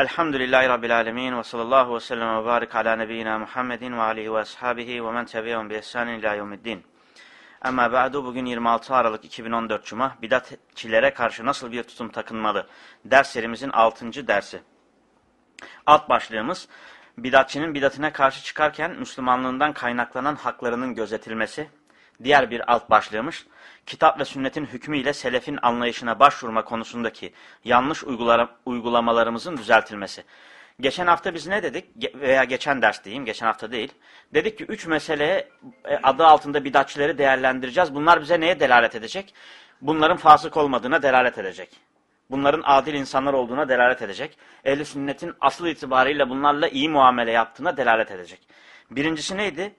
Elhamdülillahi Rabbil Alemin ve sallallahu ve sellem ve barik ala nebiyyina Muhammedin ve alihi ve ashabihi ve men tebi'un bi ihsanin ila yevmiddin. Ama ba'du bugün 26 Aralık 2014 Cuma bidatçilere karşı nasıl bir tutum takınmalı ders serimizin 6. dersi. Alt başlığımız bidatçinin bidatine karşı çıkarken Müslümanlığından kaynaklanan haklarının gözetilmesi. Diğer bir alt başlığımız kitap ve sünnetin hükmüyle selefin anlayışına başvurma konusundaki yanlış uygulamalarımızın düzeltilmesi. Geçen hafta biz ne dedik? Veya geçen ders diyeyim, geçen hafta değil. Dedik ki üç mesele e, adı altında bidatçileri değerlendireceğiz. Bunlar bize neye delalet edecek? Bunların fasık olmadığına delalet edecek. Bunların adil insanlar olduğuna delalet edecek. Ehl-i sünnetin asıl itibariyle bunlarla iyi muamele yaptığına delalet edecek. Birincisi neydi?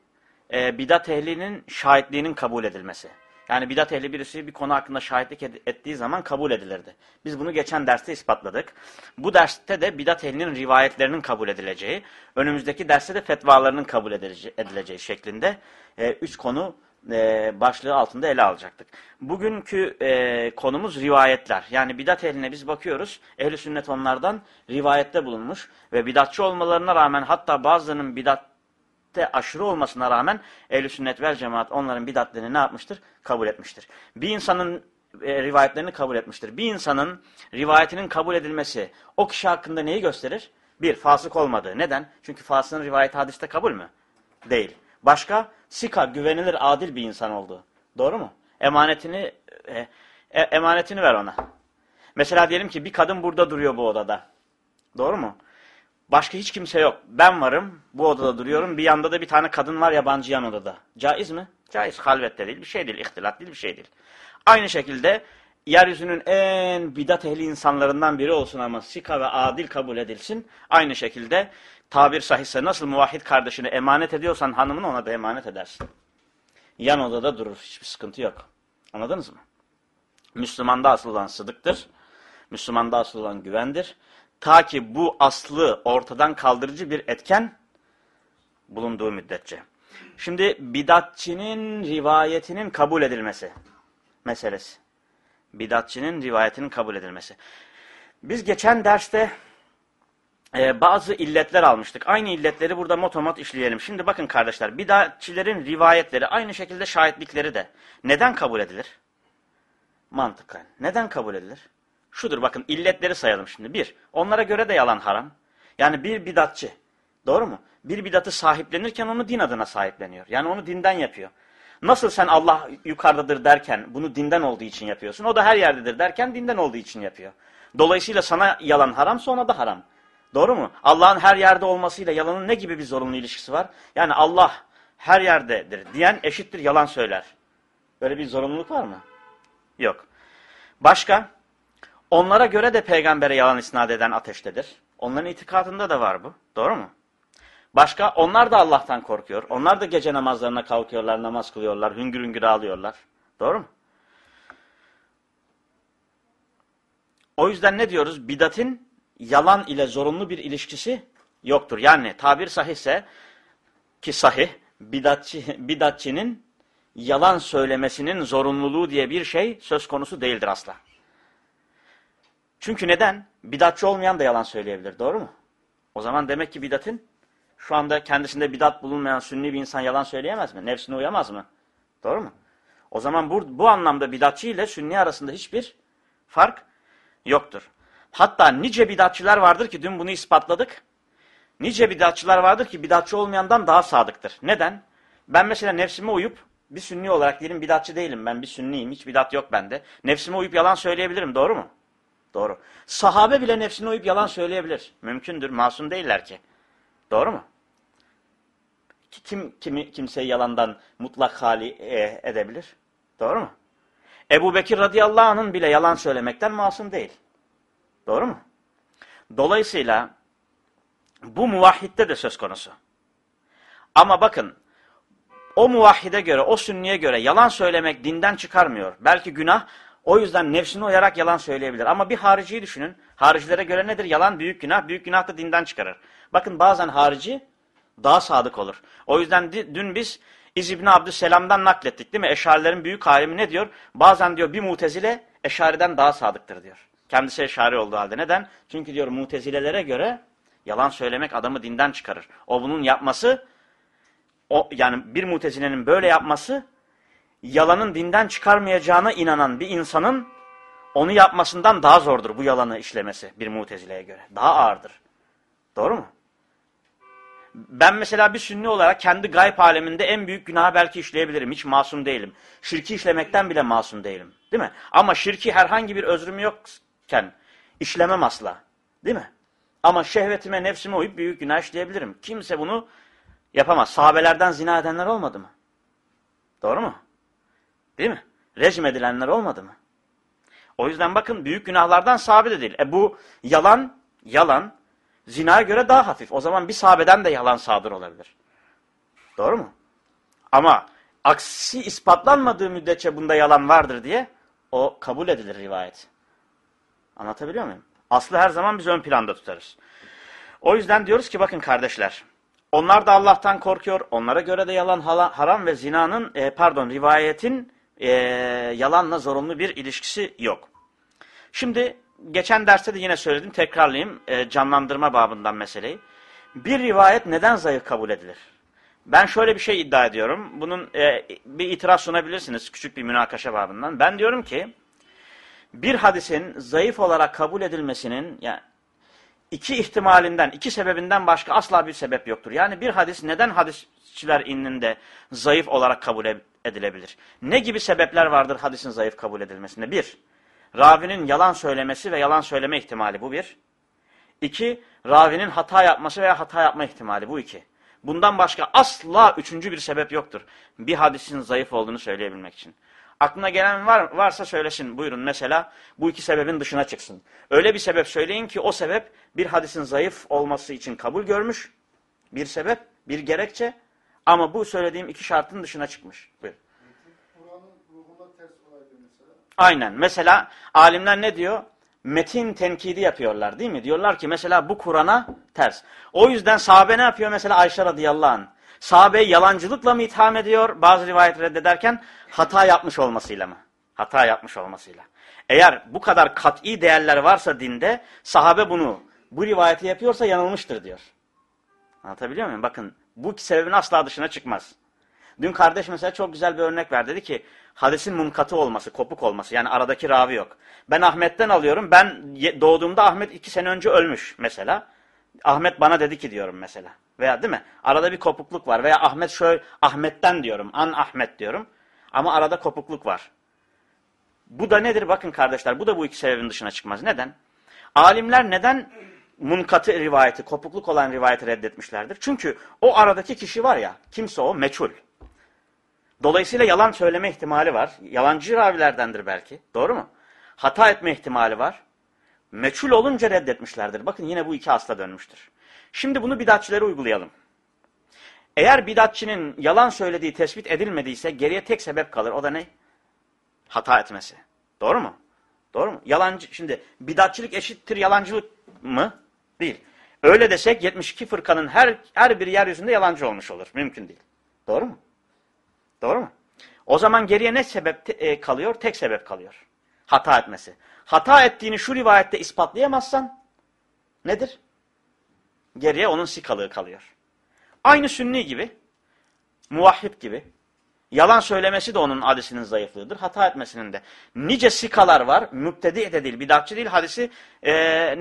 Ee, bidat ehlinin şahitliğinin kabul edilmesi. Yani bidat ehli birisi bir konu hakkında şahitlik ettiği zaman kabul edilirdi. Biz bunu geçen derste ispatladık. Bu derste de bidat ehlinin rivayetlerinin kabul edileceği, önümüzdeki derste de fetvalarının kabul edileceği şeklinde e, üç konu e, başlığı altında ele alacaktık. Bugünkü e, konumuz rivayetler. Yani bidat ehline biz bakıyoruz. Ehli sünnet onlardan rivayette bulunmuş ve bidatçı olmalarına rağmen hatta bazılarının bidat bidatte aşırı olmasına rağmen ehl sünnet vel cemaat onların bidatlerini ne yapmıştır? Kabul etmiştir. Bir insanın e, rivayetlerini kabul etmiştir. Bir insanın rivayetinin kabul edilmesi o kişi hakkında neyi gösterir? Bir, fasık olmadığı. Neden? Çünkü fasığın rivayeti hadiste kabul mü? Değil. Başka, sika, güvenilir, adil bir insan olduğu. Doğru mu? Emanetini e, e, emanetini ver ona. Mesela diyelim ki bir kadın burada duruyor bu odada. Doğru mu? Başka hiç kimse yok. Ben varım. Bu odada duruyorum. Bir yanda da bir tane kadın var yabancı yan odada. Caiz mi? Caiz. Halvette değil. Bir şey değil. İhtilat değil. Bir şey değil. Aynı şekilde yeryüzünün en bidat ehli insanlarından biri olsun ama sika ve adil kabul edilsin. Aynı şekilde tabir sahihse nasıl muvahhid kardeşini emanet ediyorsan hanımını ona da emanet edersin. Yan odada durur. Hiçbir sıkıntı yok. Anladınız mı? Müslümanda asıl olan sıdıktır. Müslümanda asıl olan güvendir. Ta ki bu aslı ortadan kaldırıcı bir etken bulunduğu müddetçe. Şimdi bidatçinin rivayetinin kabul edilmesi meselesi. Bidatçinin rivayetinin kabul edilmesi. Biz geçen derste e, bazı illetler almıştık. Aynı illetleri burada motomot işleyelim. Şimdi bakın kardeşler, bidatçilerin rivayetleri, aynı şekilde şahitlikleri de neden kabul edilir? Mantıken. Neden kabul edilir? Şudur bakın illetleri sayalım şimdi. Bir, onlara göre de yalan haram. Yani bir bidatçı, doğru mu? Bir bidatı sahiplenirken onu din adına sahipleniyor. Yani onu dinden yapıyor. Nasıl sen Allah yukarıdadır derken bunu dinden olduğu için yapıyorsun. O da her yerdedir derken dinden olduğu için yapıyor. Dolayısıyla sana yalan haram sonra da haram. Doğru mu? Allah'ın her yerde olmasıyla yalanın ne gibi bir zorunlu ilişkisi var? Yani Allah her yerdedir diyen eşittir yalan söyler. Böyle bir zorunluluk var mı? Yok. Başka? Onlara göre de peygambere yalan isnat eden ateştedir. Onların itikadında da var bu. Doğru mu? Başka, onlar da Allah'tan korkuyor. Onlar da gece namazlarına kalkıyorlar, namaz kılıyorlar, hüngür hüngür ağlıyorlar. Doğru mu? O yüzden ne diyoruz? Bidatin yalan ile zorunlu bir ilişkisi yoktur. Yani tabir sahihse ki sahih, bidatçı, bidatçinin yalan söylemesinin zorunluluğu diye bir şey söz konusu değildir asla. Çünkü neden? Bidatçı olmayan da yalan söyleyebilir. Doğru mu? O zaman demek ki bidatın şu anda kendisinde bidat bulunmayan sünni bir insan yalan söyleyemez mi? Nefsine uyamaz mı? Doğru mu? O zaman bu, bu anlamda bidatçı ile sünni arasında hiçbir fark yoktur. Hatta nice bidatçılar vardır ki dün bunu ispatladık. Nice bidatçılar vardır ki bidatçı olmayandan daha sadıktır. Neden? Ben mesela nefsime uyup bir sünni olarak diyelim bidatçı değilim. Ben bir sünniyim. Hiç bidat yok bende. Nefsime uyup yalan söyleyebilirim. Doğru mu? Doğru. Sahabe bile nefsine uyup yalan söyleyebilir. Mümkündür. Masum değiller ki. Doğru mu? Kim kimi, kimseyi yalandan mutlak hali e, edebilir? Doğru mu? Ebu Bekir radıyallahu anh'ın bile yalan söylemekten masum değil. Doğru mu? Dolayısıyla bu muvahhitte de söz konusu. Ama bakın o muvahhide göre, o sünniye göre yalan söylemek dinden çıkarmıyor. Belki günah o yüzden nefsine uyarak yalan söyleyebilir. Ama bir hariciyi düşünün. Haricilere göre nedir? Yalan büyük günah. Büyük günah da dinden çıkarır. Bakın bazen harici daha sadık olur. O yüzden dün biz İz İbni Abdüsselam'dan naklettik değil mi? Eşarilerin büyük alimi ne diyor? Bazen diyor bir mutezile eşariden daha sadıktır diyor. Kendisi eşari olduğu halde. Neden? Çünkü diyor mutezilelere göre yalan söylemek adamı dinden çıkarır. O bunun yapması, o yani bir mutezilenin böyle yapması, yalanın dinden çıkarmayacağına inanan bir insanın onu yapmasından daha zordur bu yalanı işlemesi bir mutezileye göre. Daha ağırdır. Doğru mu? Ben mesela bir sünni olarak kendi gayb aleminde en büyük günahı belki işleyebilirim. Hiç masum değilim. Şirki işlemekten bile masum değilim. Değil mi? Ama şirki herhangi bir özrüm yokken işlemem asla. Değil mi? Ama şehvetime, nefsime uyup büyük günah işleyebilirim. Kimse bunu yapamaz. Sahabelerden zina edenler olmadı mı? Doğru mu? Değil mi? Rejim edilenler olmadı mı? O yüzden bakın büyük günahlardan sahabe de değil. E bu yalan, yalan zinaya göre daha hafif. O zaman bir sahabeden de yalan sadır olabilir. Doğru mu? Ama aksi ispatlanmadığı müddetçe bunda yalan vardır diye o kabul edilir rivayet. Anlatabiliyor muyum? Aslı her zaman biz ön planda tutarız. O yüzden diyoruz ki bakın kardeşler. Onlar da Allah'tan korkuyor. Onlara göre de yalan haram ve zinanın e, pardon rivayetin e, yalanla zorunlu bir ilişkisi yok. Şimdi geçen derste de yine söyledim tekrarlayayım e, canlandırma babından meseleyi. Bir rivayet neden zayıf kabul edilir? Ben şöyle bir şey iddia ediyorum. Bunun e, bir itiraz sunabilirsiniz küçük bir münakaşa babından. Ben diyorum ki bir hadisin zayıf olarak kabul edilmesinin yani iki ihtimalinden, iki sebebinden başka asla bir sebep yoktur. Yani bir hadis neden hadisçiler indinde zayıf olarak kabul edilebilir? Ne gibi sebepler vardır hadisin zayıf kabul edilmesinde? Bir, ravinin yalan söylemesi ve yalan söyleme ihtimali bu bir. İki, ravinin hata yapması veya hata yapma ihtimali bu iki. Bundan başka asla üçüncü bir sebep yoktur. Bir hadisin zayıf olduğunu söyleyebilmek için. Aklına gelen var, varsa söylesin buyurun mesela bu iki sebebin dışına çıksın. Öyle bir sebep söyleyin ki o sebep bir hadisin zayıf olması için kabul görmüş. Bir sebep, bir gerekçe ama bu söylediğim iki şartın dışına çıkmış. Aynen. Mesela alimler ne diyor? Metin tenkidi yapıyorlar değil mi? Diyorlar ki mesela bu Kur'an'a ters. O yüzden sahabe ne yapıyor? Mesela Ayşe radıyallahu anh. Sahabeyi yalancılıkla mı itham ediyor? Bazı rivayet reddederken hata yapmış olmasıyla mı? Hata yapmış olmasıyla. Eğer bu kadar kat'i değerler varsa dinde sahabe bunu bu rivayeti yapıyorsa yanılmıştır diyor. Anlatabiliyor muyum? Bakın bu sebebin asla dışına çıkmaz. Dün kardeş mesela çok güzel bir örnek ver. Dedi ki hadisin munkatı olması, kopuk olması. Yani aradaki ravi yok. Ben Ahmet'ten alıyorum. Ben doğduğumda Ahmet iki sene önce ölmüş mesela. Ahmet bana dedi ki diyorum mesela. Veya değil mi? Arada bir kopukluk var. Veya Ahmet şöyle Ahmet'ten diyorum. An Ahmet diyorum. Ama arada kopukluk var. Bu da nedir? Bakın kardeşler bu da bu iki sebebin dışına çıkmaz. Neden? Alimler neden munkatı rivayeti, kopukluk olan rivayeti reddetmişlerdir? Çünkü o aradaki kişi var ya, kimse o meçhul. Dolayısıyla yalan söyleme ihtimali var. Yalancı ravilerdendir belki. Doğru mu? Hata etme ihtimali var. Meçhul olunca reddetmişlerdir. Bakın yine bu iki asla dönmüştür. Şimdi bunu bidatçilere uygulayalım. Eğer bidatçının yalan söylediği tespit edilmediyse geriye tek sebep kalır. O da ne? Hata etmesi. Doğru mu? Doğru mu? Yalancı, şimdi bidatçılık eşittir yalancılık mı? Değil. Öyle desek 72 fırkanın her, her bir yeryüzünde yalancı olmuş olur. Mümkün değil. Doğru mu? Doğru mu? O zaman geriye ne sebep e, kalıyor? Tek sebep kalıyor. Hata etmesi. Hata ettiğini şu rivayette ispatlayamazsan nedir? Geriye onun sikalığı kalıyor. Aynı sünni gibi, muvahhid gibi, yalan söylemesi de onun hadisinin zayıflığıdır. Hata etmesinin de. Nice sikalar var, müptedi de değil, bidatçı değil, hadisi e,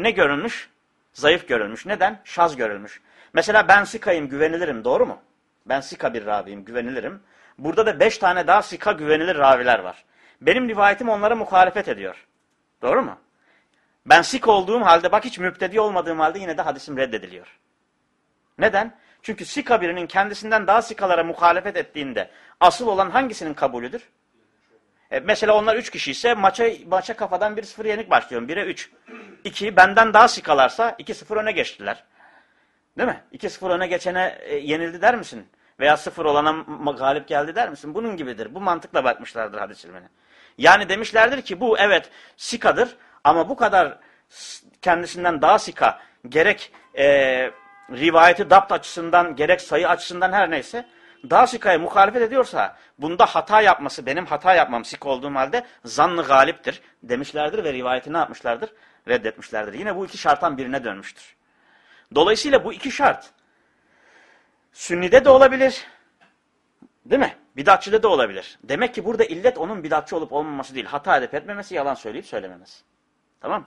ne görülmüş? Zayıf görülmüş. Neden? Şaz görülmüş. Mesela ben sikayım, güvenilirim, doğru mu? Ben sika bir raviyim, güvenilirim. Burada da beş tane daha sika güvenilir raviler var. Benim rivayetim onlara muhalefet ediyor. Doğru mu? Ben sik olduğum halde bak hiç müptedi olmadığım halde yine de hadisim reddediliyor. Neden? Çünkü sika birinin kendisinden daha sikalara muhalefet ettiğinde asıl olan hangisinin kabulüdür? E, mesela onlar üç kişi ise maça, maça kafadan 1-0 yenik başlıyorum. 1'e 3. 2 benden daha sikalarsa 2-0 öne geçtiler. Değil mi? 2-0 öne geçene e, yenildi der misin? Veya 0 olana galip geldi der misin? Bunun gibidir. Bu mantıkla bakmışlardır hadis ilmine. Yani demişlerdir ki bu evet sikadır ama bu kadar kendisinden daha sika gerek e, rivayeti dapt açısından gerek sayı açısından her neyse daha sikaya muhalefet ediyorsa bunda hata yapması benim hata yapmam sik olduğum halde zannı galiptir demişlerdir ve rivayeti ne yapmışlardır? Reddetmişlerdir. Yine bu iki şarttan birine dönmüştür. Dolayısıyla bu iki şart sünnide de olabilir. Değil mi? Bidatçıda da olabilir. Demek ki burada illet onun bidatçı olup olmaması değil. Hata edip etmemesi, yalan söyleyip söylememesi. Tamam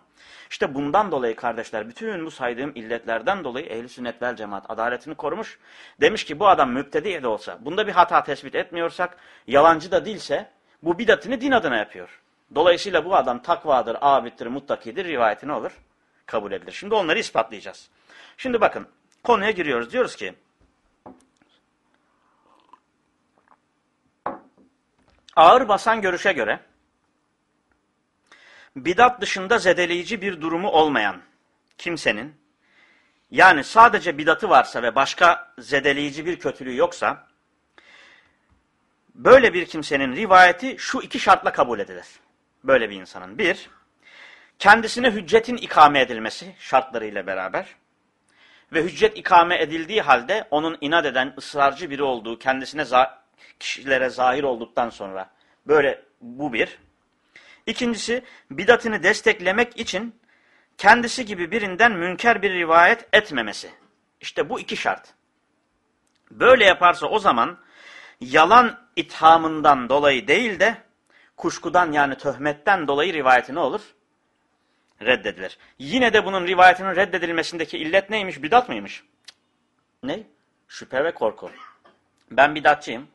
İşte bundan dolayı kardeşler, bütün bu saydığım illetlerden dolayı ehl sünnet vel cemaat adaletini korumuş. Demiş ki bu adam müptedi de olsa, bunda bir hata tespit etmiyorsak, yalancı da değilse, bu bidatını din adına yapıyor. Dolayısıyla bu adam takvadır, abittir, muttakidir, rivayeti ne olur? Kabul edilir. Şimdi onları ispatlayacağız. Şimdi bakın, konuya giriyoruz. Diyoruz ki, ağır basan görüşe göre, bidat dışında zedeleyici bir durumu olmayan kimsenin, yani sadece bidatı varsa ve başka zedeleyici bir kötülüğü yoksa, böyle bir kimsenin rivayeti şu iki şartla kabul edilir. Böyle bir insanın. Bir, kendisine hüccetin ikame edilmesi şartlarıyla beraber ve hüccet ikame edildiği halde onun inat eden, ısrarcı biri olduğu, kendisine kişilere zahir olduktan sonra böyle bu bir. İkincisi bidatını desteklemek için kendisi gibi birinden münker bir rivayet etmemesi. İşte bu iki şart. Böyle yaparsa o zaman yalan ithamından dolayı değil de kuşkudan yani töhmetten dolayı rivayeti ne olur? Reddedilir. Yine de bunun rivayetinin reddedilmesindeki illet neymiş? Bidat mıymış? Ne? Şüphe ve korku. Ben bidatçıyım.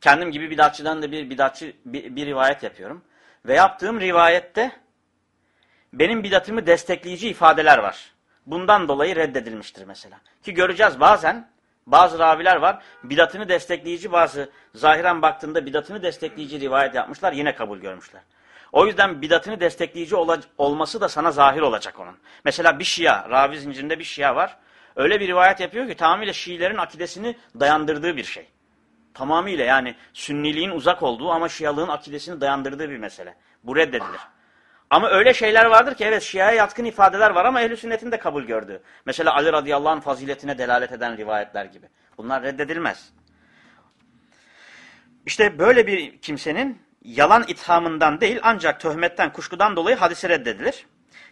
Kendim gibi bidatçıdan da bir bidatçı bir, bir rivayet yapıyorum. Ve yaptığım rivayette benim bidatımı destekleyici ifadeler var. Bundan dolayı reddedilmiştir mesela. Ki göreceğiz bazen bazı raviler var. Bidatını destekleyici bazı zahiren baktığında bidatını destekleyici rivayet yapmışlar yine kabul görmüşler. O yüzden bidatını destekleyici ol olması da sana zahir olacak onun. Mesela bir şia, ravi zincirinde bir şia var. Öyle bir rivayet yapıyor ki tamamıyla Şiilerin akidesini dayandırdığı bir şey. Tamamıyla yani sünniliğin uzak olduğu ama şialığın akidesini dayandırdığı bir mesele. Bu reddedilir. Ama öyle şeyler vardır ki evet şiaya yatkın ifadeler var ama ehl sünnetin de kabul gördüğü. Mesela Ali radıyallahu anh faziletine delalet eden rivayetler gibi. Bunlar reddedilmez. İşte böyle bir kimsenin yalan ithamından değil ancak töhmetten, kuşkudan dolayı hadisi reddedilir.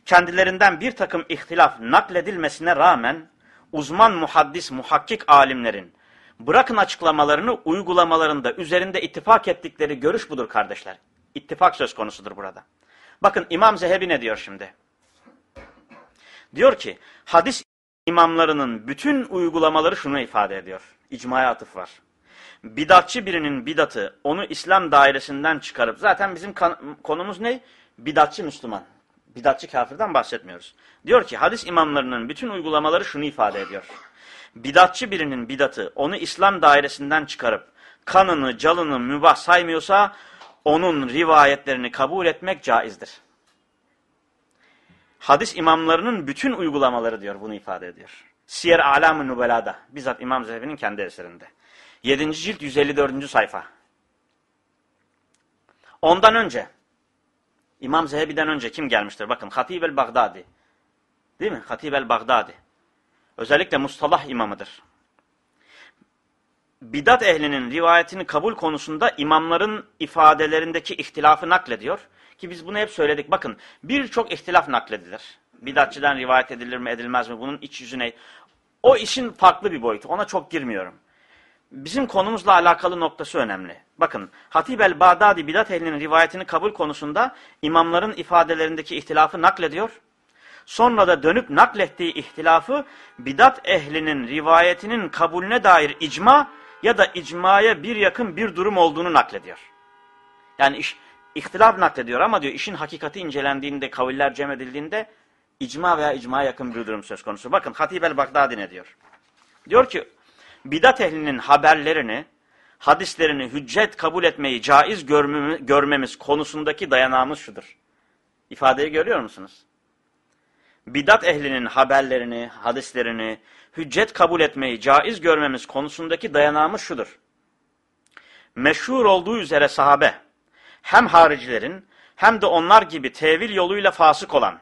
Kendilerinden bir takım ihtilaf nakledilmesine rağmen uzman muhaddis, muhakkik alimlerin Bırakın açıklamalarını uygulamalarında üzerinde ittifak ettikleri görüş budur kardeşler. İttifak söz konusudur burada. Bakın İmam Zehebi ne diyor şimdi? Diyor ki hadis imamlarının bütün uygulamaları şunu ifade ediyor. İcmaya atıf var. Bidatçı birinin bidatı onu İslam dairesinden çıkarıp zaten bizim konumuz ne? Bidatçı Müslüman. Bidatçı kafirden bahsetmiyoruz. Diyor ki hadis imamlarının bütün uygulamaları şunu ifade ediyor bidatçı birinin bidatı onu İslam dairesinden çıkarıp kanını, calını mübah saymıyorsa onun rivayetlerini kabul etmek caizdir. Hadis imamlarının bütün uygulamaları diyor bunu ifade ediyor. Siyer Alam-ı Nubela'da bizzat İmam Zehebi'nin kendi eserinde. 7. cilt 154. sayfa. Ondan önce İmam Zehebi'den önce kim gelmiştir? Bakın Hatib el-Bagdadi. Değil mi? Hatib el-Bagdadi. Özellikle mustalah imamıdır. Bidat ehlinin rivayetini kabul konusunda imamların ifadelerindeki ihtilafı naklediyor. Ki biz bunu hep söyledik. Bakın birçok ihtilaf nakledilir. Bidatçıdan rivayet edilir mi edilmez mi? Bunun iç yüzüne. O işin farklı bir boyutu. Ona çok girmiyorum. Bizim konumuzla alakalı noktası önemli. Bakın Hatib el-Bağdadi bidat ehlinin rivayetini kabul konusunda imamların ifadelerindeki ihtilafı naklediyor. Sonra da dönüp naklettiği ihtilafı bidat ehlinin rivayetinin kabulüne dair icma ya da icmaya bir yakın bir durum olduğunu naklediyor. Yani iş, ihtilaf naklediyor ama diyor işin hakikati incelendiğinde, kaviller cem edildiğinde icma veya icmaya yakın bir durum söz konusu. Bakın Hatib el-Bagdadi ne diyor? Diyor ki bidat ehlinin haberlerini, hadislerini hüccet kabul etmeyi caiz görmemiz konusundaki dayanağımız şudur. İfadeyi görüyor musunuz? Bidat ehlinin haberlerini, hadislerini hüccet kabul etmeyi caiz görmemiz konusundaki dayanağımız şudur. Meşhur olduğu üzere sahabe hem haricilerin hem de onlar gibi tevil yoluyla fasık olan,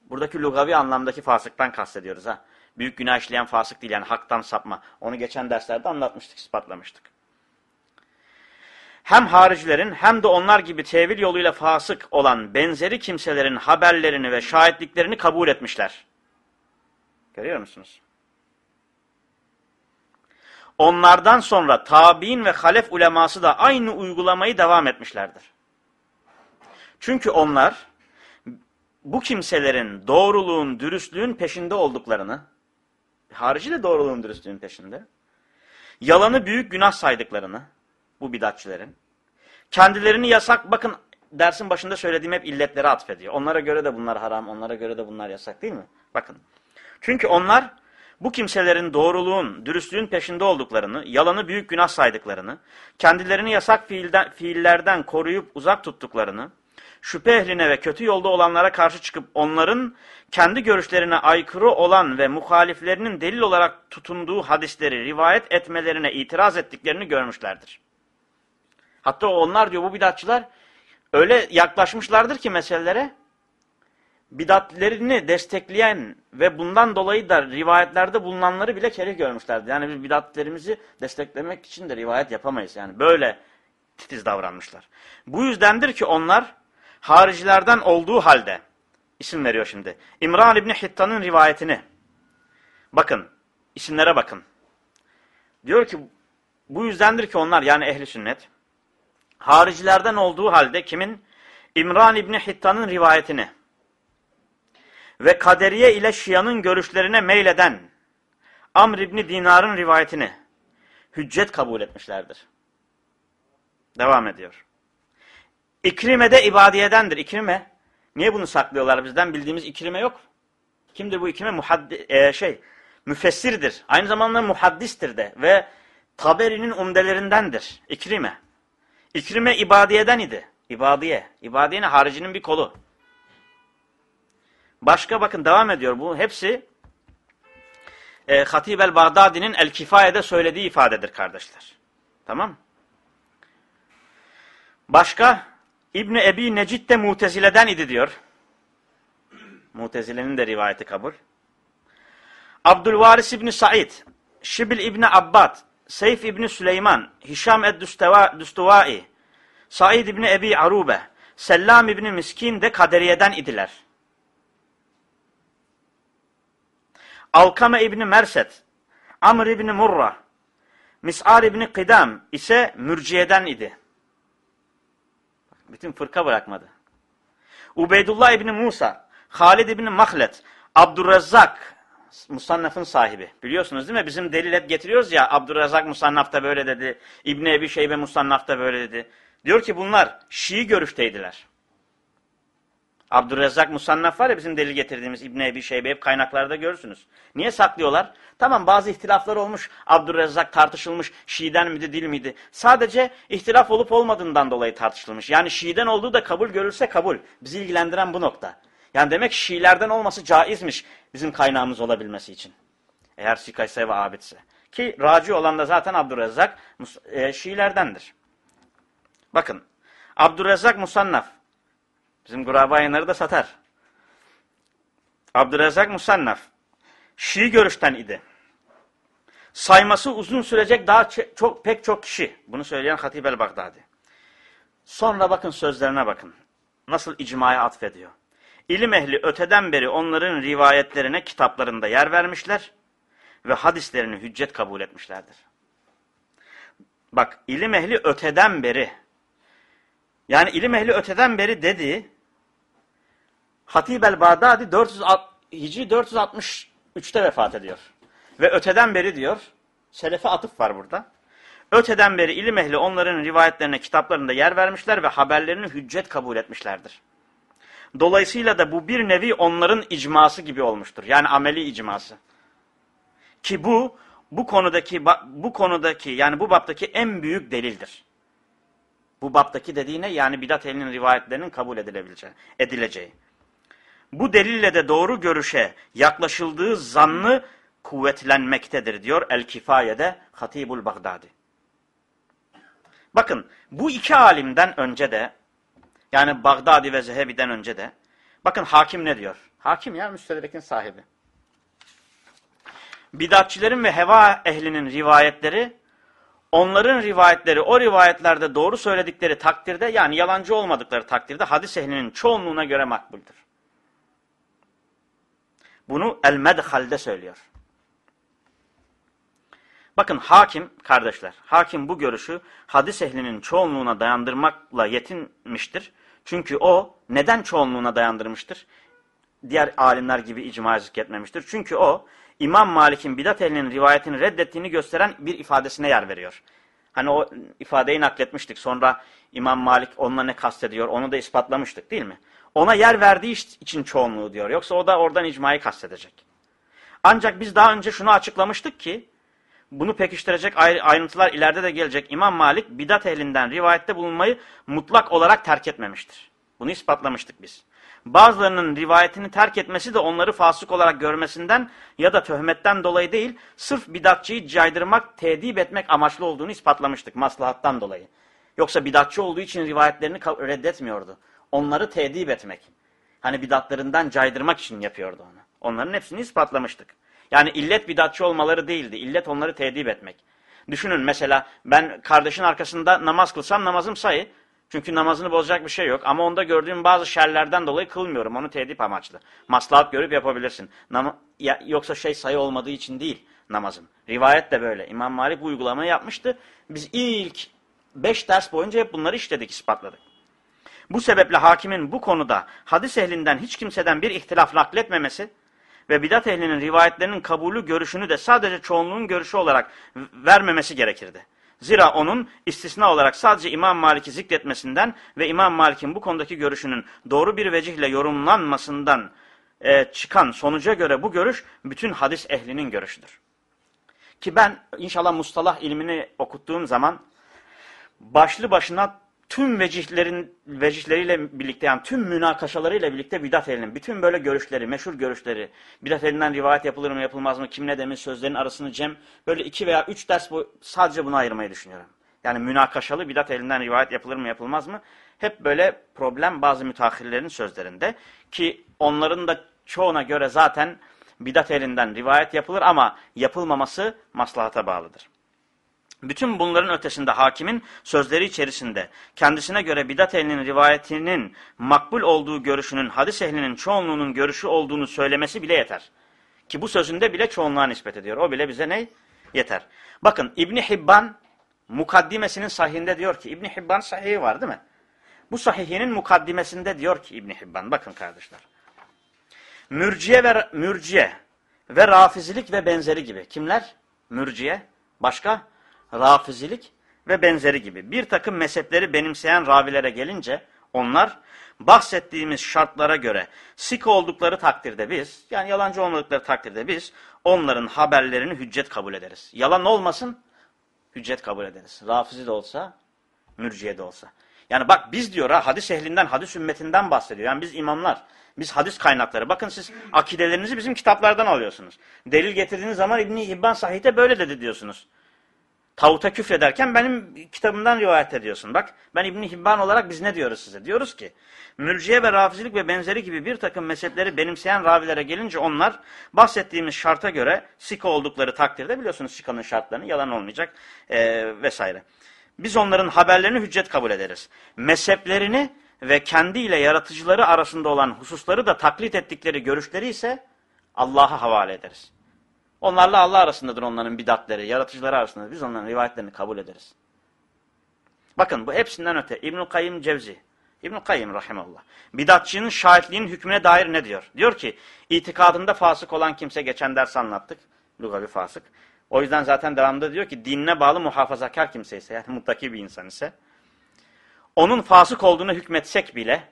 buradaki lugavi anlamdaki fasıktan kastediyoruz ha. Büyük günah işleyen fasık değil yani haktan sapma. Onu geçen derslerde anlatmıştık, ispatlamıştık. Hem haricilerin hem de onlar gibi tevil yoluyla fasık olan benzeri kimselerin haberlerini ve şahitliklerini kabul etmişler. Görüyor musunuz? Onlardan sonra tabi'in ve halef uleması da aynı uygulamayı devam etmişlerdir. Çünkü onlar bu kimselerin doğruluğun, dürüstlüğün peşinde olduklarını, harici de doğruluğun, dürüstlüğün peşinde, yalanı büyük günah saydıklarını, bu bidatçilerin, kendilerini yasak, bakın dersin başında söylediğim hep illetleri atfediyor. Onlara göre de bunlar haram, onlara göre de bunlar yasak değil mi? Bakın. Çünkü onlar bu kimselerin doğruluğun, dürüstlüğün peşinde olduklarını, yalanı büyük günah saydıklarını, kendilerini yasak fiilden, fiillerden koruyup uzak tuttuklarını, şüphe ehline ve kötü yolda olanlara karşı çıkıp onların kendi görüşlerine aykırı olan ve muhaliflerinin delil olarak tutunduğu hadisleri rivayet etmelerine itiraz ettiklerini görmüşlerdir. Hatta onlar diyor bu bidatçılar öyle yaklaşmışlardır ki meselelere bidatlerini destekleyen ve bundan dolayı da rivayetlerde bulunanları bile kerih görmüşlerdi. Yani biz bidatlerimizi desteklemek için de rivayet yapamayız. Yani böyle titiz davranmışlar. Bu yüzdendir ki onlar haricilerden olduğu halde isim veriyor şimdi. İmran İbni Hittan'ın rivayetini bakın isimlere bakın. Diyor ki bu yüzdendir ki onlar yani ehli sünnet haricilerden olduğu halde kimin? İmran İbni Hittan'ın rivayetini ve kaderiye ile şianın görüşlerine meyleden Amr İbni Dinar'ın rivayetini hüccet kabul etmişlerdir. Devam ediyor. İkrime de ibadiyedendir. İkrime. Niye bunu saklıyorlar bizden? Bildiğimiz İkrime yok. Kimdir bu İkrime? Muhaddi, e, şey, müfessirdir. Aynı zamanda muhaddistir de. Ve Taberi'nin umdelerindendir. İkrime. İkrime ibadiyeden idi. İbadiye. İbadiye ne? Haricinin bir kolu. Başka bakın devam ediyor. Bu hepsi e, Hatib el-Bağdadi'nin El-Kifaye'de söylediği ifadedir kardeşler. Tamam Başka İbni Ebi Necid de Mutezile'den idi diyor. Mutezile'nin de rivayeti kabul. Abdülvaris İbni Said, Şibil İbni Abbad, Seyf İbni Süleyman, Hişam Ed-Düstuvai, Said İbni Ebi Arube, Sellam İbni Miskin de Kaderiye'den idiler. Alkame İbni Merset, Amr İbni Murra, Mis'ar İbni Kidam ise mürciyeden idi. Bütün fırka bırakmadı. Ubeydullah İbni Musa, Halid İbni Mahlet, Abdurrezzak, Musannaf'ın sahibi. Biliyorsunuz değil mi? Bizim delil hep getiriyoruz ya, Abdurrezzak Musannaf'ta böyle dedi, İbni Ebi Şeybe Musannaf'ta böyle dedi. Diyor ki bunlar Şii görüşteydiler. Abdurrezzak Musannaf var ya bizim delil getirdiğimiz İbn Ebi Şeybe hep kaynaklarda görürsünüz. Niye saklıyorlar? Tamam bazı ihtilaflar olmuş. Abdurrezzak tartışılmış. Şii'den miydi değil miydi? Sadece ihtilaf olup olmadığından dolayı tartışılmış. Yani Şii'den olduğu da kabul görülse kabul. Bizi ilgilendiren bu nokta. Yani demek Şiilerden olması caizmiş bizim kaynağımız olabilmesi için. Eğer sikayse ve abidse. Ki raci olan da zaten Abdurrezzak e, Şiilerdendir. Bakın Abdurrezzak Musannaf Bizim Guraba da satar. Abdurrezzak Musannaf. Şii görüşten idi. Sayması uzun sürecek daha çok pek çok kişi. Bunu söyleyen Hatib el-Bagdadi. Sonra bakın sözlerine bakın. Nasıl icmaya atfediyor. İlim ehli öteden beri onların rivayetlerine kitaplarında yer vermişler ve hadislerini hüccet kabul etmişlerdir. Bak ilim ehli öteden beri yani ilim ehli öteden beri dediği Hatib el-Bağdadi 400, Hicri 463'te vefat ediyor. Ve öteden beri diyor, selefe atıf var burada. Öteden beri ilim ehli onların rivayetlerine, kitaplarında yer vermişler ve haberlerini hüccet kabul etmişlerdir. Dolayısıyla da bu bir nevi onların icması gibi olmuştur. Yani ameli icması. Ki bu bu konudaki bu konudaki yani bu baptaki en büyük delildir. Bu baptaki dediğine yani bidat elinin rivayetlerinin kabul edilebileceği, edileceği. Bu delille de doğru görüşe yaklaşıldığı zannı kuvvetlenmektedir diyor El-Kifaye'de Hatibul Bagdadi. Bakın bu iki alimden önce de yani Bagdadi ve Zehebi'den önce de bakın hakim ne diyor? Hakim ya müstedrekin sahibi. Bidatçilerin ve heva ehlinin rivayetleri onların rivayetleri o rivayetlerde doğru söyledikleri takdirde yani yalancı olmadıkları takdirde hadis ehlinin çoğunluğuna göre makbuldür. Bunu El-Medhal'de söylüyor. Bakın hakim kardeşler, hakim bu görüşü hadis ehlinin çoğunluğuna dayandırmakla yetinmiştir. Çünkü o neden çoğunluğuna dayandırmıştır? Diğer alimler gibi icma zikretmemiştir. Çünkü o İmam Malik'in bidat ehlinin rivayetini reddettiğini gösteren bir ifadesine yer veriyor. Hani o ifadeyi nakletmiştik. Sonra İmam Malik onunla ne kastediyor onu da ispatlamıştık değil mi? Ona yer verdiği için çoğunluğu diyor. Yoksa o da oradan icmayı kastedecek. Ancak biz daha önce şunu açıklamıştık ki bunu pekiştirecek ayrıntılar ileride de gelecek. İmam Malik bidat ehlinden rivayette bulunmayı mutlak olarak terk etmemiştir. Bunu ispatlamıştık biz. Bazılarının rivayetini terk etmesi de onları fasık olarak görmesinden ya da töhmetten dolayı değil, sırf bidatçıyı caydırmak, tedip etmek amaçlı olduğunu ispatlamıştık maslahattan dolayı. Yoksa bidatçı olduğu için rivayetlerini reddetmiyordu. Onları tedip etmek. Hani bidatlarından caydırmak için yapıyordu onu. Onların hepsini ispatlamıştık. Yani illet bidatçı olmaları değildi. İllet onları tedip etmek. Düşünün mesela ben kardeşin arkasında namaz kılsam namazım sayı. Çünkü namazını bozacak bir şey yok. Ama onda gördüğüm bazı şerlerden dolayı kılmıyorum. Onu tedip amaçlı. Maslahat görüp yapabilirsin. Nam ya, yoksa şey sayı olmadığı için değil namazın. Rivayet de böyle. İmam Malik bu uygulamayı yapmıştı. Biz ilk beş ders boyunca hep bunları işledik, ispatladık. Bu sebeple hakimin bu konuda hadis ehlinden hiç kimseden bir ihtilaf nakletmemesi ve bidat ehlinin rivayetlerinin kabulü görüşünü de sadece çoğunluğun görüşü olarak vermemesi gerekirdi. Zira onun istisna olarak sadece İmam Malik'i zikretmesinden ve İmam Malik'in bu konudaki görüşünün doğru bir vecihle yorumlanmasından e, çıkan sonuca göre bu görüş bütün hadis ehlinin görüşüdür. Ki ben inşallah mustalah ilmini okuttuğum zaman başlı başına tüm vecihlerin vecihleriyle birlikte yani tüm münakaşalarıyla birlikte bidat ehlinin bütün böyle görüşleri, meşhur görüşleri, bidat elinden rivayet yapılır mı yapılmaz mı, kim ne demiş sözlerin arasını cem böyle iki veya üç ders bu, sadece bunu ayırmayı düşünüyorum. Yani münakaşalı bidat elinden rivayet yapılır mı yapılmaz mı? Hep böyle problem bazı müteahhirlerin sözlerinde ki onların da çoğuna göre zaten bidat elinden rivayet yapılır ama yapılmaması maslahata bağlıdır. Bütün bunların ötesinde hakimin sözleri içerisinde kendisine göre bidat ehlinin rivayetinin makbul olduğu görüşünün hadis ehlinin çoğunluğunun görüşü olduğunu söylemesi bile yeter. Ki bu sözünde bile çoğunluğa nispet ediyor. O bile bize ne? Yeter. Bakın İbni Hibban mukaddimesinin sahihinde diyor ki İbni Hibban sahihi var değil mi? Bu sahihinin mukaddimesinde diyor ki İbni Hibban bakın kardeşler. Mürciye ve mürciye ve rafizilik ve benzeri gibi. Kimler? Mürciye. Başka? Rafizilik ve benzeri gibi bir takım mezhepleri benimseyen ravilere gelince onlar bahsettiğimiz şartlara göre sik oldukları takdirde biz yani yalancı olmadıkları takdirde biz onların haberlerini hüccet kabul ederiz. Yalan olmasın hüccet kabul ederiz. Rafizi de olsa mürciye de olsa. Yani bak biz diyor ha hadis ehlinden, hadis ümmetinden bahsediyor. Yani biz imamlar, biz hadis kaynakları. Bakın siz akidelerinizi bizim kitaplardan alıyorsunuz. Delil getirdiğiniz zaman İbn-i Hibban Sahih'te böyle dedi diyorsunuz. Tağuta küfrederken benim kitabımdan rivayet ediyorsun. Bak ben İbn Hibban olarak biz ne diyoruz size? Diyoruz ki mürciye ve rafizilik ve benzeri gibi bir takım mezhepleri benimseyen ravilere gelince onlar bahsettiğimiz şarta göre sika oldukları takdirde biliyorsunuz sikanın şartlarını yalan olmayacak e, vesaire. Biz onların haberlerini hüccet kabul ederiz. Mezheplerini ve kendiyle yaratıcıları arasında olan hususları da taklit ettikleri görüşleri ise Allah'a havale ederiz. Onlarla Allah arasındadır onların bidatleri, yaratıcıları arasındadır. Biz onların rivayetlerini kabul ederiz. Bakın bu hepsinden öte İbnül Kayyim Cevzi, İbnül Kayyim rahimallah. Bidatçının şahitliğinin hükmüne dair ne diyor? Diyor ki itikadında fasık olan kimse geçen ders anlattık. Lugavi fasık. O yüzden zaten devamında diyor ki dinine bağlı muhafazakar kimse ise yani muttaki bir insan ise onun fasık olduğunu hükmetsek bile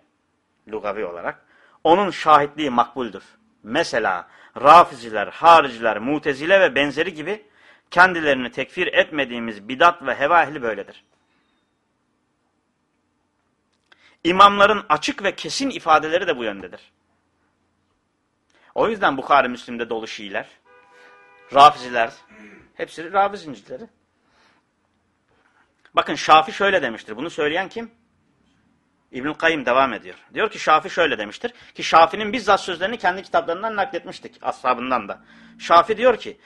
lugavi olarak onun şahitliği makbuldür. Mesela Rafiziler, hariciler, mutezile ve benzeri gibi kendilerini tekfir etmediğimiz bidat ve heva ehli böyledir. İmamların açık ve kesin ifadeleri de bu yöndedir. O yüzden Bukhari Müslim'de dolu Şiiler, Rafiziler, hepsi Rafiz incileri. Bakın Şafi şöyle demiştir. Bunu söyleyen kim? İbnül Kayyım devam ediyor. Diyor ki Şafi şöyle demiştir. Ki Şafi'nin bizzat sözlerini kendi kitaplarından nakletmiştik. Ashabından da. Şafi diyor ki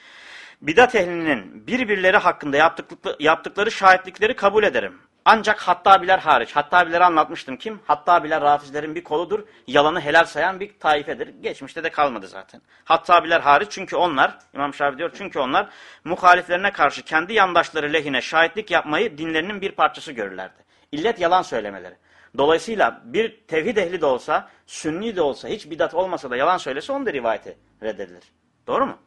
Bidat ehlinin birbirleri hakkında yaptıkları, şahitlikleri kabul ederim. Ancak Hattabiler hariç. Hattabileri anlatmıştım. Kim? Hattabiler Rafizlerin bir koludur. Yalanı helal sayan bir taifedir. Geçmişte de kalmadı zaten. Hattabiler hariç çünkü onlar, İmam Şafii diyor çünkü onlar muhaliflerine karşı kendi yandaşları lehine şahitlik yapmayı dinlerinin bir parçası görürlerdi. İllet yalan söylemeleri. Dolayısıyla bir tevhid ehli de olsa, sünni de olsa, hiç bidat olmasa da yalan söylese onun da rivayeti reddedilir. Doğru mu?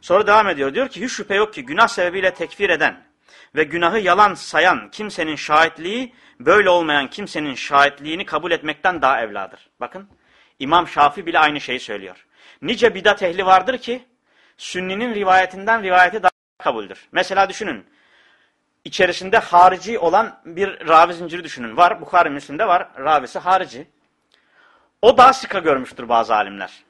Sonra devam ediyor. Diyor ki hiç şüphe yok ki günah sebebiyle tekfir eden ve günahı yalan sayan kimsenin şahitliği böyle olmayan kimsenin şahitliğini kabul etmekten daha evladır. Bakın İmam Şafi bile aynı şeyi söylüyor. Nice bidat ehli vardır ki sünninin rivayetinden rivayeti daha kabuldür. Mesela düşünün içerisinde harici olan bir ravi zinciri düşünün. Var Bukhari Müslim'de var ravisi harici. O daha sıka görmüştür bazı alimler.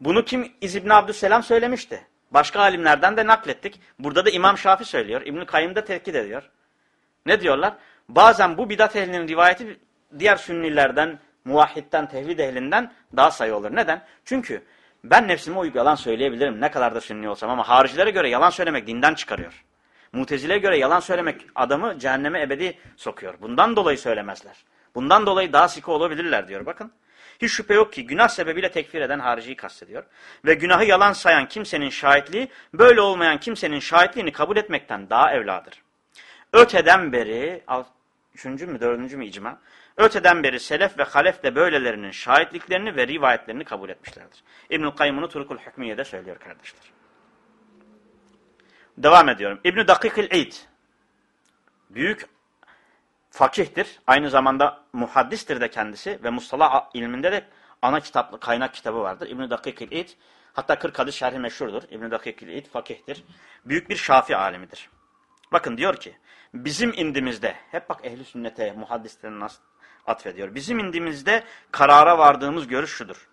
Bunu kim İz Abdüsselam söylemişti. Başka alimlerden de naklettik. Burada da İmam Şafi söylüyor. İbn-i Kayyım da tetkik ediyor. Ne diyorlar? Bazen bu bidat ehlinin rivayeti diğer sünnilerden, muvahhidden, tevhid ehlinden daha sayı olur. Neden? Çünkü ben nefsime uyup yalan söyleyebilirim ne kadar da sünni olsam ama haricilere göre yalan söylemek dinden çıkarıyor. Mutezileye göre yalan söylemek adamı cehenneme ebedi sokuyor. Bundan dolayı söylemezler. Bundan dolayı daha sıkı olabilirler diyor. Bakın. Hiç şüphe yok ki günah sebebiyle tekfir eden hariciyi kastediyor. Ve günahı yalan sayan kimsenin şahitliği, böyle olmayan kimsenin şahitliğini kabul etmekten daha evladır. Öteden beri, üçüncü mü dördüncü mü icma? Öteden beri selef ve halef de böylelerinin şahitliklerini ve rivayetlerini kabul etmişlerdir. İbnül Kayyım'ını Turukul Hükmiye'de söylüyor kardeşler. Devam ediyorum. İbn-i Dakikil İd. Büyük fakihtir. Aynı zamanda muhaddistir de kendisi ve mustalah ilminde de ana kitaplı kaynak kitabı vardır. İbn-i Dakikil İd. Hatta 40 hadis şerhi meşhurdur. İbn-i Dakikil İd fakihtir. Büyük bir şafi alemidir. Bakın diyor ki bizim indimizde hep bak ehli sünnete muhaddislerin atfediyor. Bizim indimizde karara vardığımız görüş şudur.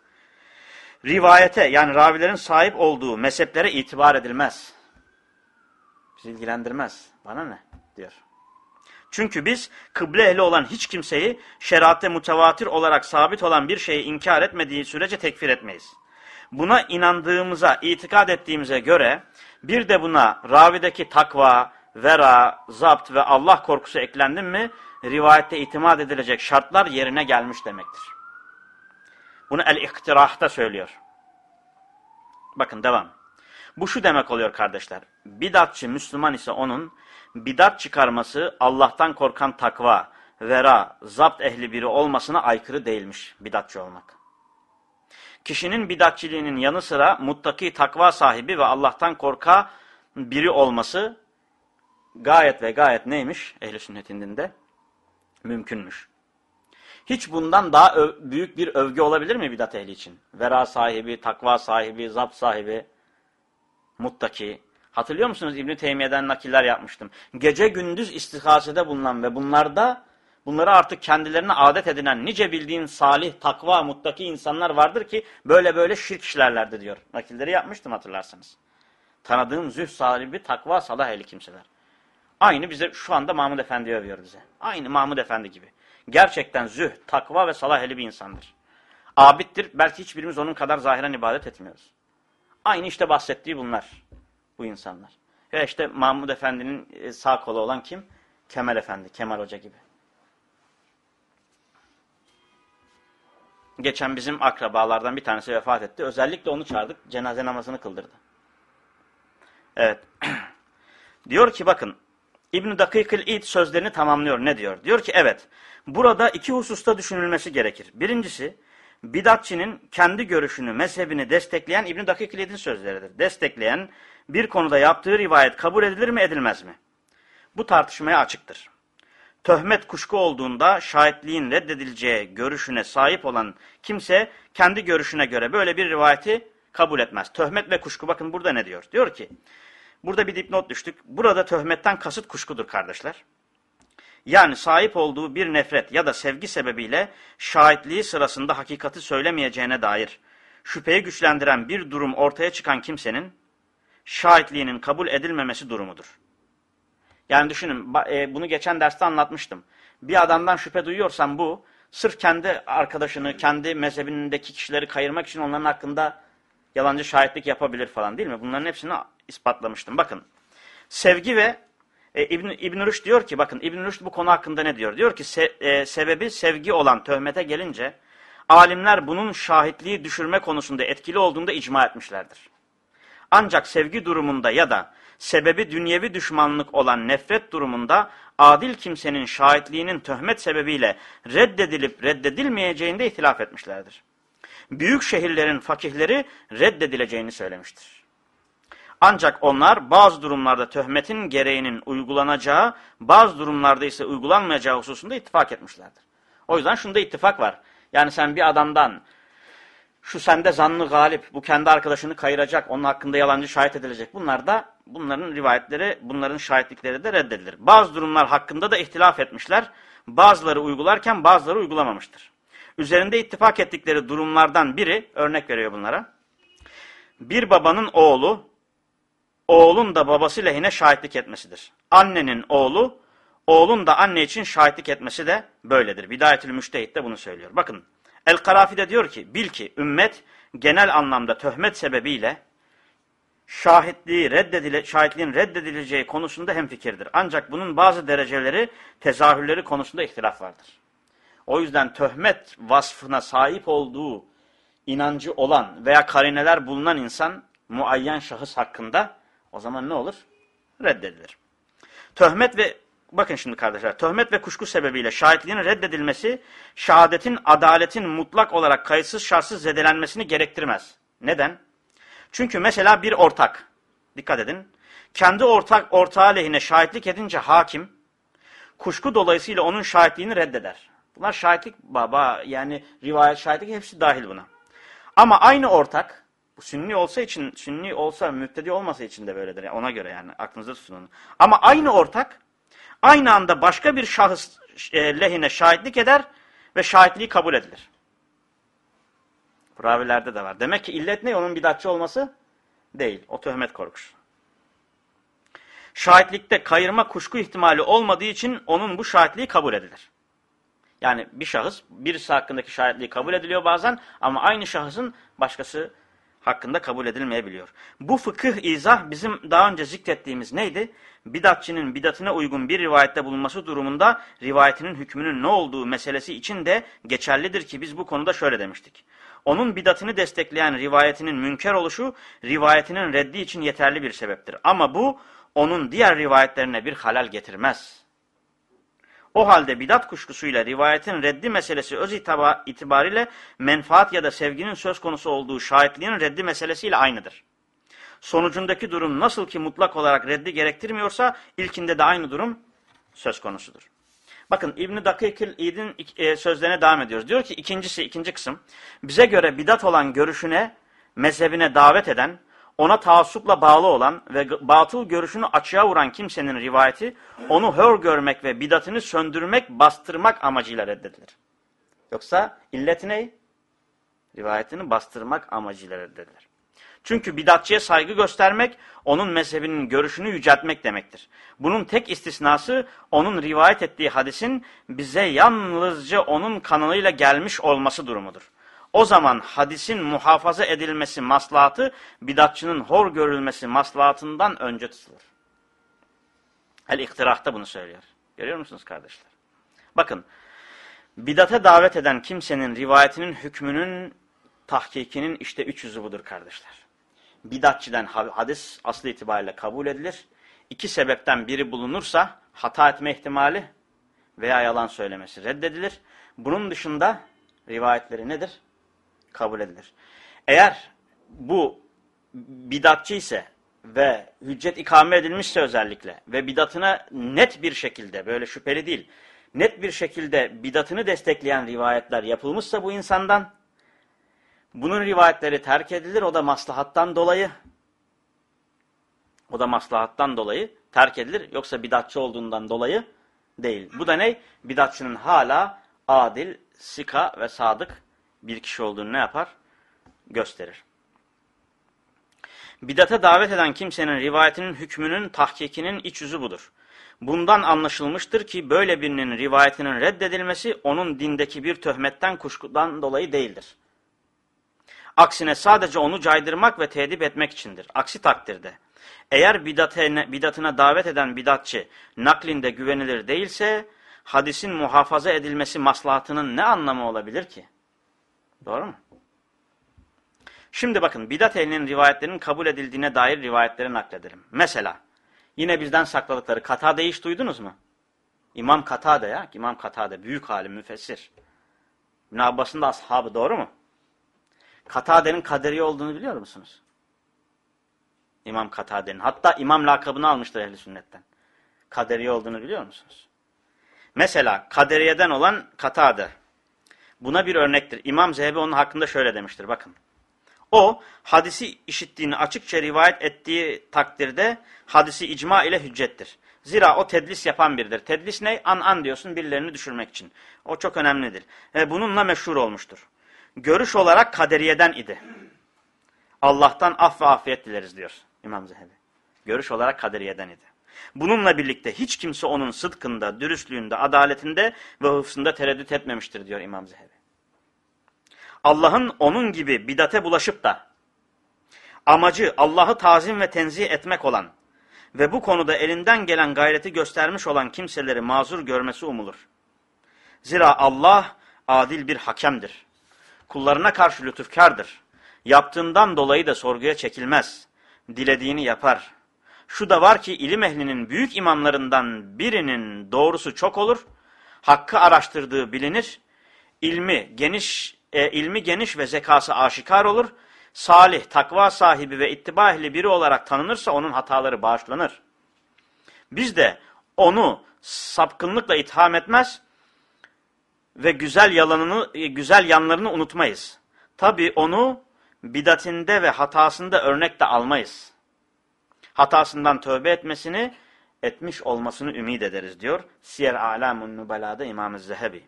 Rivayete yani ravilerin sahip olduğu mezheplere itibar edilmez. Bizi ilgilendirmez. Bana ne? diyor. Çünkü biz kıble ehli olan hiç kimseyi şeriatte mutevatir olarak sabit olan bir şeyi inkar etmediği sürece tekfir etmeyiz. Buna inandığımıza, itikad ettiğimize göre bir de buna ravideki takva, vera, zapt ve Allah korkusu eklendi mi rivayette itimat edilecek şartlar yerine gelmiş demektir. Bunu el-iktirahta söylüyor. Bakın devam. Bu şu demek oluyor kardeşler. Bidatçı Müslüman ise onun bidat çıkarması Allah'tan korkan takva, vera, zapt ehli biri olmasına aykırı değilmiş bidatçı olmak. Kişinin bidatçiliğinin yanı sıra muttaki takva sahibi ve Allah'tan korka biri olması gayet ve gayet neymiş ehli sünnetin dinde? Mümkünmüş. Hiç bundan daha büyük bir övgü olabilir mi bidat ehli için? Vera sahibi, takva sahibi, zapt sahibi, muttaki. Hatırlıyor musunuz İbn-i Teymiye'den nakiller yapmıştım. Gece gündüz istihasede bulunan ve bunlarda bunları artık kendilerine adet edinen nice bildiğin salih, takva, muttaki insanlar vardır ki böyle böyle şirk işlerlerdi diyor. Nakilleri yapmıştım hatırlarsanız. Tanıdığım züh sahibi, takva, salah ehli kimseler. Aynı bize şu anda Mahmud Efendi övüyor bize. Aynı Mahmud Efendi gibi. Gerçekten züh, takva ve salah ehli bir insandır. Abittir. Belki hiçbirimiz onun kadar zahiren ibadet etmiyoruz. Aynı işte bahsettiği bunlar. Bu insanlar. Ve işte Mahmud Efendi'nin e, sağ kolu olan kim? Kemal Efendi, Kemal Hoca gibi. Geçen bizim akrabalardan bir tanesi vefat etti. Özellikle onu çağırdık. Cenaze namazını kıldırdı. Evet. diyor ki bakın İbn-i Dakikil İd sözlerini tamamlıyor. Ne diyor? Diyor ki evet. Burada iki hususta düşünülmesi gerekir. Birincisi bidatçinin kendi görüşünü, mezhebini destekleyen İbn-i Dakikilid'in sözleridir. Destekleyen bir konuda yaptığı rivayet kabul edilir mi edilmez mi? Bu tartışmaya açıktır. Töhmet kuşku olduğunda şahitliğin reddedileceği görüşüne sahip olan kimse kendi görüşüne göre böyle bir rivayeti kabul etmez. Töhmet ve kuşku bakın burada ne diyor? Diyor ki burada bir dipnot düştük. Burada töhmetten kasıt kuşkudur kardeşler. Yani sahip olduğu bir nefret ya da sevgi sebebiyle şahitliği sırasında hakikati söylemeyeceğine dair şüpheyi güçlendiren bir durum ortaya çıkan kimsenin şahitliğinin kabul edilmemesi durumudur. Yani düşünün e, bunu geçen derste anlatmıştım. Bir adamdan şüphe duyuyorsan bu sırf kendi arkadaşını, kendi mezhebindeki kişileri kayırmak için onların hakkında yalancı şahitlik yapabilir falan değil mi? Bunların hepsini ispatlamıştım. Bakın sevgi ve e, İbn, İbn Rüşd diyor ki bakın İbn Rüşd bu konu hakkında ne diyor? Diyor ki se, e, sebebi sevgi olan töhmete gelince alimler bunun şahitliği düşürme konusunda etkili olduğunda icma etmişlerdir. Ancak sevgi durumunda ya da sebebi dünyevi düşmanlık olan nefret durumunda adil kimsenin şahitliğinin töhmet sebebiyle reddedilip reddedilmeyeceğinde ihtilaf etmişlerdir. Büyük şehirlerin fakihleri reddedileceğini söylemiştir. Ancak onlar bazı durumlarda töhmetin gereğinin uygulanacağı, bazı durumlarda ise uygulanmayacağı hususunda ittifak etmişlerdir. O yüzden şunda ittifak var. Yani sen bir adamdan şu sende zanlı galip, bu kendi arkadaşını kayıracak, onun hakkında yalancı şahit edilecek. Bunlar da bunların rivayetleri, bunların şahitlikleri de reddedilir. Bazı durumlar hakkında da ihtilaf etmişler. Bazıları uygularken bazıları uygulamamıştır. Üzerinde ittifak ettikleri durumlardan biri, örnek veriyor bunlara. Bir babanın oğlu, oğlun da babası lehine şahitlik etmesidir. Annenin oğlu, oğlun da anne için şahitlik etmesi de böyledir. Bidayetül Müştehit de bunu söylüyor. Bakın, El-Karafi de diyor ki, bil ki ümmet genel anlamda töhmet sebebiyle şahitliği reddedile, şahitliğin reddedileceği konusunda hemfikirdir. Ancak bunun bazı dereceleri, tezahürleri konusunda ihtilaf vardır. O yüzden töhmet vasfına sahip olduğu inancı olan veya karineler bulunan insan muayyen şahıs hakkında o zaman ne olur? Reddedilir. Töhmet ve bakın şimdi kardeşler, töhmet ve kuşku sebebiyle şahitliğin reddedilmesi, şehadetin, adaletin mutlak olarak kayıtsız şartsız zedelenmesini gerektirmez. Neden? Çünkü mesela bir ortak, dikkat edin, kendi ortak ortağı lehine şahitlik edince hakim, kuşku dolayısıyla onun şahitliğini reddeder. Bunlar şahitlik baba yani rivayet şahitlik hepsi dahil buna. Ama aynı ortak sünni olsa için sünni olsa müptedi olmasa için de böyledir. Yani ona göre yani aklınızda tutun onu. Ama aynı ortak aynı anda başka bir şahıs e, lehine şahitlik eder ve şahitliği kabul edilir. Ravilerde de var. Demek ki illet ne? Onun bidatçı olması değil. O töhmet korkusu. Şahitlikte kayırma kuşku ihtimali olmadığı için onun bu şahitliği kabul edilir. Yani bir şahıs birisi hakkındaki şahitliği kabul ediliyor bazen ama aynı şahısın başkası hakkında kabul edilmeyebiliyor. Bu fıkıh izah bizim daha önce zikrettiğimiz neydi? Bidatçının bidatine uygun bir rivayette bulunması durumunda rivayetinin hükmünün ne olduğu meselesi için de geçerlidir ki biz bu konuda şöyle demiştik. Onun bidatını destekleyen rivayetinin münker oluşu rivayetinin reddi için yeterli bir sebeptir. Ama bu onun diğer rivayetlerine bir halal getirmez. O halde bidat kuşkusuyla rivayetin reddi meselesi öz itibariyle menfaat ya da sevginin söz konusu olduğu şahitliğin reddi meselesiyle aynıdır. Sonucundaki durum nasıl ki mutlak olarak reddi gerektirmiyorsa ilkinde de aynı durum söz konusudur. Bakın İbn-i Dakikil İd'in e, sözlerine devam ediyoruz. Diyor ki ikincisi, ikinci kısım, bize göre bidat olan görüşüne, mezhebine davet eden, ona taassupla bağlı olan ve batıl görüşünü açığa vuran kimsenin rivayeti, onu hör görmek ve bidatını söndürmek, bastırmak amacıyla reddedilir. Yoksa illeti ne? Rivayetini bastırmak amacıyla reddedilir. Çünkü bidatçıya saygı göstermek, onun mezhebinin görüşünü yüceltmek demektir. Bunun tek istisnası, onun rivayet ettiği hadisin bize yalnızca onun kanalıyla gelmiş olması durumudur. O zaman hadisin muhafaza edilmesi maslahatı, bidatçının hor görülmesi maslahatından önce tutulur. El-İktirah'ta bunu söylüyor. Görüyor musunuz kardeşler? Bakın, bidate davet eden kimsenin rivayetinin hükmünün tahkikinin işte üç yüzü budur kardeşler bidatçiden hadis aslı itibariyle kabul edilir. İki sebepten biri bulunursa hata etme ihtimali veya yalan söylemesi reddedilir. Bunun dışında rivayetleri nedir? Kabul edilir. Eğer bu bidatçı ise ve hüccet ikame edilmişse özellikle ve bidatına net bir şekilde böyle şüpheli değil net bir şekilde bidatını destekleyen rivayetler yapılmışsa bu insandan bunun rivayetleri terk edilir. O da maslahattan dolayı. O da maslahattan dolayı terk edilir. Yoksa bidatçı olduğundan dolayı değil. Bu da ne? Bidatçının hala adil, sika ve sadık bir kişi olduğunu ne yapar? Gösterir. Bidate davet eden kimsenin rivayetinin hükmünün tahkikinin iç yüzü budur. Bundan anlaşılmıştır ki böyle birinin rivayetinin reddedilmesi onun dindeki bir töhmetten kuşkudan dolayı değildir. Aksine sadece onu caydırmak ve tedip etmek içindir. Aksi takdirde eğer bidatine, bidatına davet eden bidatçı naklinde güvenilir değilse hadisin muhafaza edilmesi maslahatının ne anlamı olabilir ki? Doğru mu? Şimdi bakın bidat ehlinin rivayetlerinin kabul edildiğine dair rivayetleri nakledelim. Mesela yine bizden sakladıkları Katade hiç duydunuz mu? İmam Katade ya. İmam Katade büyük alim müfessir. İbn Abbas'ın da ashabı doğru mu? Katade'nin kaderi olduğunu biliyor musunuz? İmam Katade'nin. Hatta imam lakabını almıştır ehli sünnetten. Kaderi olduğunu biliyor musunuz? Mesela kaderiyeden olan Katade. Buna bir örnektir. İmam Zehebi onun hakkında şöyle demiştir. Bakın. O hadisi işittiğini açıkça rivayet ettiği takdirde hadisi icma ile hüccettir. Zira o tedlis yapan biridir. Tedlis ne? An an diyorsun birilerini düşürmek için. O çok önemlidir. Ve bununla meşhur olmuştur. Görüş olarak kaderiyeden idi. Allah'tan af ve afiyet dileriz diyor İmam Zehebi. Görüş olarak kaderiyeden idi. Bununla birlikte hiç kimse onun sıdkında, dürüstlüğünde, adaletinde ve hıfzında tereddüt etmemiştir diyor İmam Zehebi. Allah'ın onun gibi bidate bulaşıp da amacı Allah'ı tazim ve tenzih etmek olan ve bu konuda elinden gelen gayreti göstermiş olan kimseleri mazur görmesi umulur. Zira Allah adil bir hakemdir. Kullarına karşı lütufkardır. Yaptığından dolayı da sorguya çekilmez. Dilediğini yapar. Şu da var ki ilim ehlinin büyük imamlarından birinin doğrusu çok olur. Hakkı araştırdığı bilinir. İlmi geniş, e, ilmi geniş ve zekası aşikar olur. Salih, takva sahibi ve ittiba ehli biri olarak tanınırsa onun hataları bağışlanır. Biz de onu sapkınlıkla itham etmez ve güzel yalanını, e, güzel yanlarını unutmayız. Tabi onu bidatinde ve hatasında örnek de almayız. Hatasından tövbe etmesini, etmiş olmasını ümit ederiz diyor. Siyer Alamun Nubela'da İmam-ı Zehebi.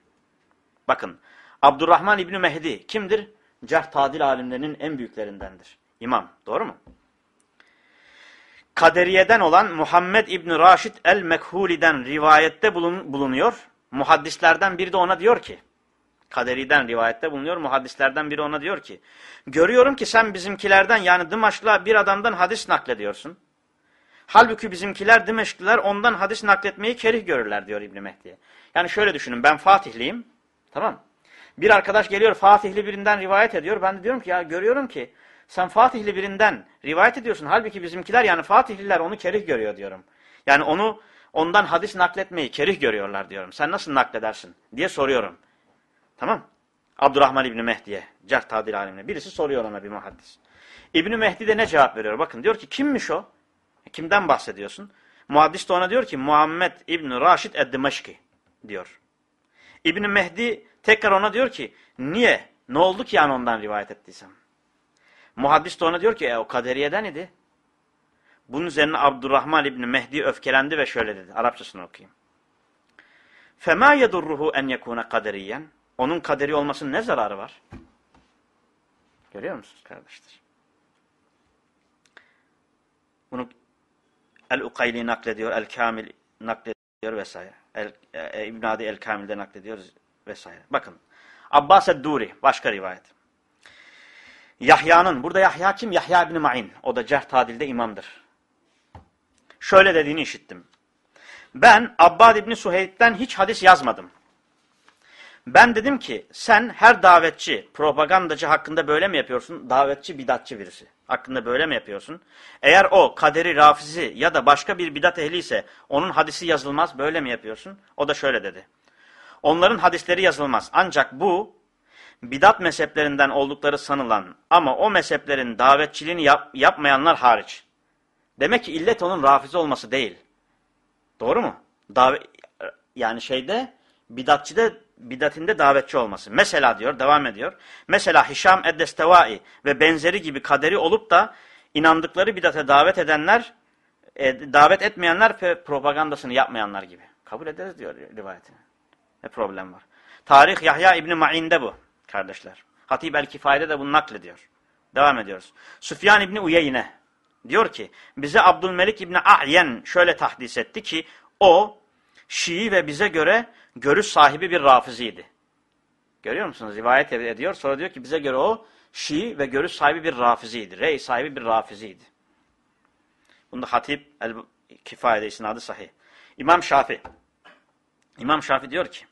Bakın, Abdurrahman İbni Mehdi kimdir? Cerh tadil alimlerinin en büyüklerindendir. İmam, doğru mu? Kaderiyeden olan Muhammed İbni Raşid el-Mekhuli'den rivayette bulun, bulunuyor. Muhaddislerden biri de ona diyor ki, Kaderi'den rivayette bulunuyor. Muhaddislerden biri ona diyor ki, görüyorum ki sen bizimkilerden yani Dımaşlı bir adamdan hadis naklediyorsun. Halbuki bizimkiler Dimeşkliler ondan hadis nakletmeyi kerih görürler diyor İbni Mehdi'ye. Yani şöyle düşünün ben Fatihliyim. Tamam Bir arkadaş geliyor Fatihli birinden rivayet ediyor. Ben de diyorum ki ya görüyorum ki sen Fatihli birinden rivayet ediyorsun. Halbuki bizimkiler yani Fatihliler onu kerih görüyor diyorum. Yani onu ondan hadis nakletmeyi kerih görüyorlar diyorum. Sen nasıl nakledersin diye soruyorum. Tamam. Abdurrahman İbni Mehdi'ye, Cerh Tadil alimine. Birisi soruyor ona bir muhaddis. İbni Mehdi de ne cevap veriyor? Bakın diyor ki kimmiş o? Kimden bahsediyorsun? Muhaddis de ona diyor ki Muhammed İbni Raşid Eddimeşki diyor. İbni Mehdi tekrar ona diyor ki niye? Ne oldu ki yani ondan rivayet ettiysem? Muhaddis de ona diyor ki e, o kaderiyeden idi. Bunun üzerine Abdurrahman İbni Mehdi öfkelendi ve şöyle dedi. Arapçasını okuyayım. فَمَا يَدُرُّهُ اَنْ يَكُونَ قَدَرِيًّا Onun kaderi olmasının ne zararı var? Görüyor musunuz kardeşler? Bunu El-Ukayli naklediyor, El-Kamil naklediyor vesaire. El, e, İbn Adi El-Kamil'de naklediyor vesaire. Bakın. Abbas Edduri başka rivayet. Yahya'nın, burada Yahya kim? Yahya İbni Ma'in. O da Cerh Tadil'de imamdır. Şöyle dediğini işittim. Ben Abbad İbni Suheyb'den hiç hadis yazmadım. Ben dedim ki sen her davetçi, propagandacı hakkında böyle mi yapıyorsun? Davetçi, bidatçı birisi hakkında böyle mi yapıyorsun? Eğer o kaderi rafizi ya da başka bir bidat ehli ise onun hadisi yazılmaz böyle mi yapıyorsun? O da şöyle dedi. Onların hadisleri yazılmaz. Ancak bu bidat mezheplerinden oldukları sanılan ama o mezheplerin davetçiliğini yap, yapmayanlar hariç. Demek ki illet onun rafizi olması değil. Doğru mu? Davet, yani şeyde bidatçide bidatinde davetçi olması. Mesela diyor, devam ediyor. Mesela Hişam Eddestevai ve benzeri gibi kaderi olup da inandıkları bidate davet edenler, e, davet etmeyenler ve propagandasını yapmayanlar gibi. Kabul ederiz diyor rivayetini. Ne problem var? Tarih Yahya İbni Ma'in'de bu kardeşler. Hatib el-Kifaye'de de bunu naklediyor. Devam ediyoruz. Süfyan İbni Uyeyne diyor ki, bize Abdülmelik İbni A'yen şöyle tahdis etti ki, o Şii ve bize göre görüş sahibi bir rafiziydi. Görüyor musunuz? Rivayet ediyor. Sonra diyor ki bize göre o Şii ve görüş sahibi bir rafiziydi. Rey sahibi bir rafiziydi. Bunda Hatip el-Kifaye'de isnadı sahih. İmam Şafi. İmam Şafi diyor ki,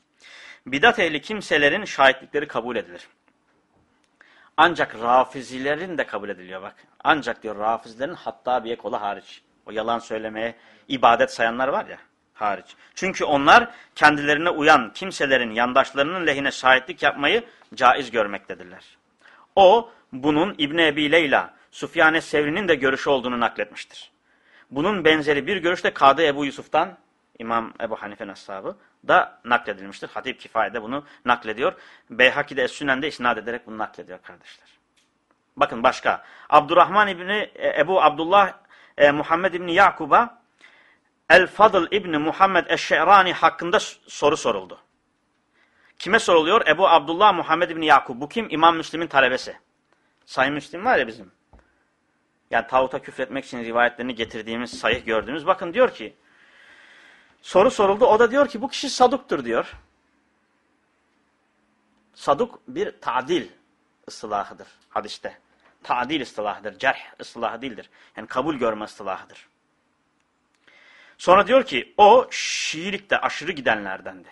bidat ehli kimselerin şahitlikleri kabul edilir. Ancak rafizilerin de kabul ediliyor bak. Ancak diyor rafizilerin hatta bir kolu hariç. O yalan söylemeye ibadet sayanlar var ya hariç. Çünkü onlar kendilerine uyan kimselerin yandaşlarının lehine şahitlik yapmayı caiz görmektedirler. O bunun İbn Ebi Leyla, Sufyan Sevri'nin de görüşü olduğunu nakletmiştir. Bunun benzeri bir görüş de Kadı Ebu Yusuf'tan İmam Ebu Hanife'nin ashabı da nakledilmiştir. Hatip Kifaye'de bunu naklediyor. Beyhaki'de Es-Sünen'de isnat ederek bunu naklediyor kardeşler. Bakın başka. Abdurrahman İbni e, Ebu Abdullah e, Muhammed İbni Yakub'a El-Fadıl İbni Muhammed Eşşe'rani hakkında soru soruldu. Kime soruluyor? Ebu Abdullah Muhammed İbni Yakub. Bu kim? İmam Müslim'in talebesi. Sayın Müslim var ya bizim. Yani tağuta küfretmek için rivayetlerini getirdiğimiz, sayıh gördüğümüz. Bakın diyor ki, soru soruldu. O da diyor ki bu kişi saduktur diyor. Saduk bir tadil ıslahıdır hadiste. Tadil ıslahıdır, cerh ıslahı değildir. Yani kabul görme ıslahıdır. Sonra diyor ki o Şiilikte aşırı gidenlerdendi.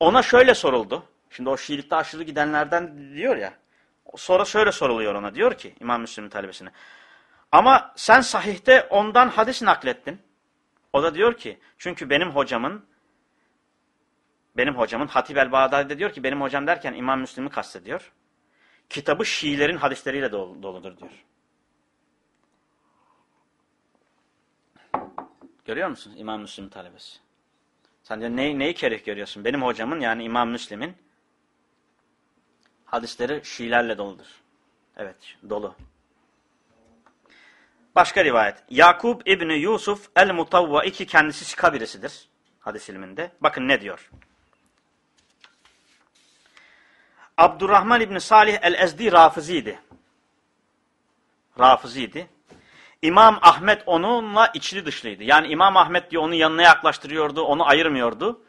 Ona şöyle soruldu. Şimdi o Şiilikte aşırı gidenlerden diyor ya. Sonra şöyle soruluyor ona. Diyor ki İmam Müslim'in talebesine. Ama sen sahihte ondan hadis naklettin. O da diyor ki çünkü benim hocamın benim hocamın Hatib el-Bağdadi diyor ki benim hocam derken İmam Müslim'i kastediyor. Kitabı Şiilerin hadisleriyle doludur diyor. Görüyor musun İmam Müslim talebesi? Sen diyor neyi, neyi kerih görüyorsun? Benim hocamın yani İmam Müslim'in hadisleri Şiilerle doludur. Evet dolu. Başka rivayet. Yakub İbni Yusuf el-Mutavva iki kendisi sika birisidir. Hadis ilminde. Bakın ne diyor. Abdurrahman İbni Salih el-Ezdi rafıziydi. Rafıziydi. İmam Ahmet onunla içli dışlıydı. Yani İmam Ahmet diyor onu yanına yaklaştırıyordu, onu ayırmıyordu.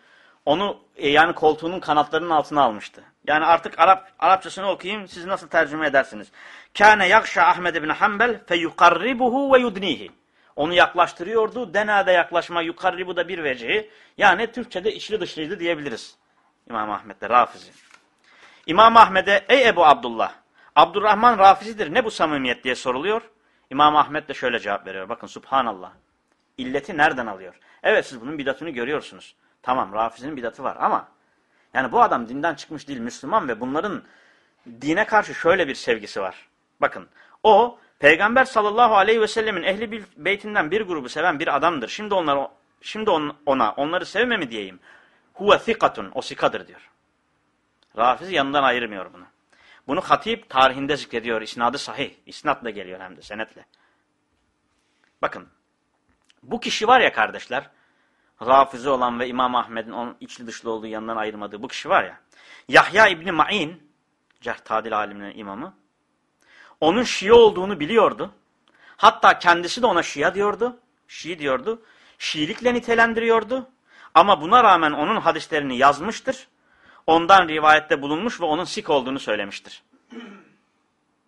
Onu e, yani koltuğunun kanatlarının altına almıştı. Yani artık Arap Arapçasını okuyayım, siz nasıl tercüme edersiniz? Kâne yakşa Ahmed ibn Hanbel fe yukarribuhu ve yudnihi. Onu yaklaştırıyordu. Denada yaklaşma, yukarribu da bir vecihi. Yani Türkçe'de içli dışlıydı diyebiliriz. İmam Ahmet'te Rafizi. İmam Ahmet'e ey Ebu Abdullah, Abdurrahman Rafizidir ne bu samimiyet diye soruluyor. İmam Ahmet de şöyle cevap veriyor. Bakın subhanallah. İlleti nereden alıyor? Evet siz bunun bidatını görüyorsunuz. Tamam Rafiz'in bidatı var ama yani bu adam dinden çıkmış değil Müslüman ve bunların dine karşı şöyle bir sevgisi var. Bakın o Peygamber sallallahu aleyhi ve sellemin ehli beytinden bir grubu seven bir adamdır. Şimdi onları şimdi ona onları sevme mi diyeyim? Huve thikatun o sikadır diyor. Rafiz yanından ayırmıyor bunu. Bunu Hatip tarihinde zikrediyor. İsnadı sahih. İsnatla geliyor hem de senetle. Bakın. Bu kişi var ya kardeşler. Rafizi olan ve İmam Ahmed'in onun içli dışlı olduğu yanından ayırmadığı bu kişi var ya. Yahya İbni Ma'in, cerh tadil aliminin imamı. Onun Şii olduğunu biliyordu. Hatta kendisi de ona Şia diyordu. Şii diyordu. Şiilikle nitelendiriyordu. Ama buna rağmen onun hadislerini yazmıştır ondan rivayette bulunmuş ve onun sik olduğunu söylemiştir.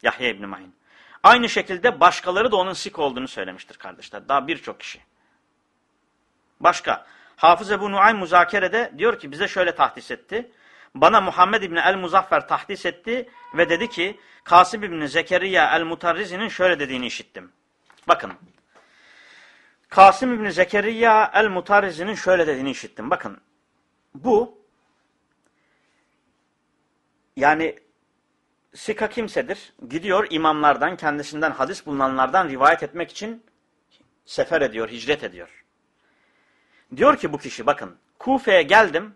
Yahya İbni Mahin. Aynı şekilde başkaları da onun sik olduğunu söylemiştir kardeşler. Daha birçok kişi. Başka. Hafız Ebu Nuaym muzakerede diyor ki bize şöyle tahdis etti. Bana Muhammed İbni El-Muzaffer tahdis etti ve dedi ki Kasım İbni Zekeriya El-Mutarrizi'nin şöyle dediğini işittim. Bakın. Kasım İbni Zekeriya El-Mutarrizi'nin şöyle dediğini işittim. Bakın. Bu yani sika kimsedir? Gidiyor imamlardan, kendisinden hadis bulunanlardan rivayet etmek için sefer ediyor, hicret ediyor. Diyor ki bu kişi bakın Kufe'ye geldim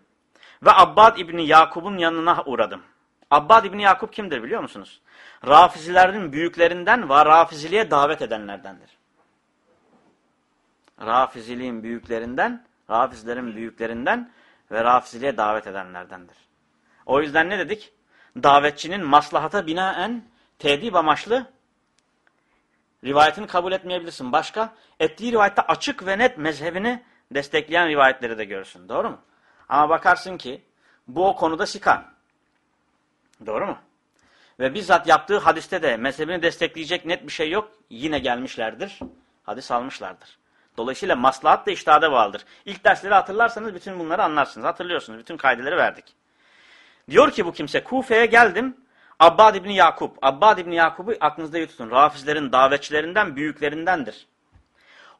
ve Abbad İbni Yakub'un yanına uğradım. Abbad İbni Yakub kimdir biliyor musunuz? Rafizilerin büyüklerinden ve Rafiziliğe davet edenlerdendir. Rafiziliğin büyüklerinden, Rafizlerin büyüklerinden ve Rafiziliğe davet edenlerdendir. O yüzden ne dedik? davetçinin maslahata binaen tedib amaçlı rivayetini kabul etmeyebilirsin. Başka? Ettiği rivayette açık ve net mezhebini destekleyen rivayetleri de görürsün. Doğru mu? Ama bakarsın ki bu o konuda sika. Doğru mu? ve bizzat yaptığı hadiste de mezhebini destekleyecek net bir şey yok. Yine gelmişlerdir. Hadis almışlardır. Dolayısıyla maslahat da iştihada bağlıdır. İlk dersleri hatırlarsanız bütün bunları anlarsınız. Hatırlıyorsunuz. Bütün kaydeleri verdik. Diyor ki bu kimse Kufe'ye geldim. Abbad İbni Yakup. Abbad İbni Yakup'u aklınızda iyi tutun. Rafizlerin davetçilerinden, büyüklerindendir.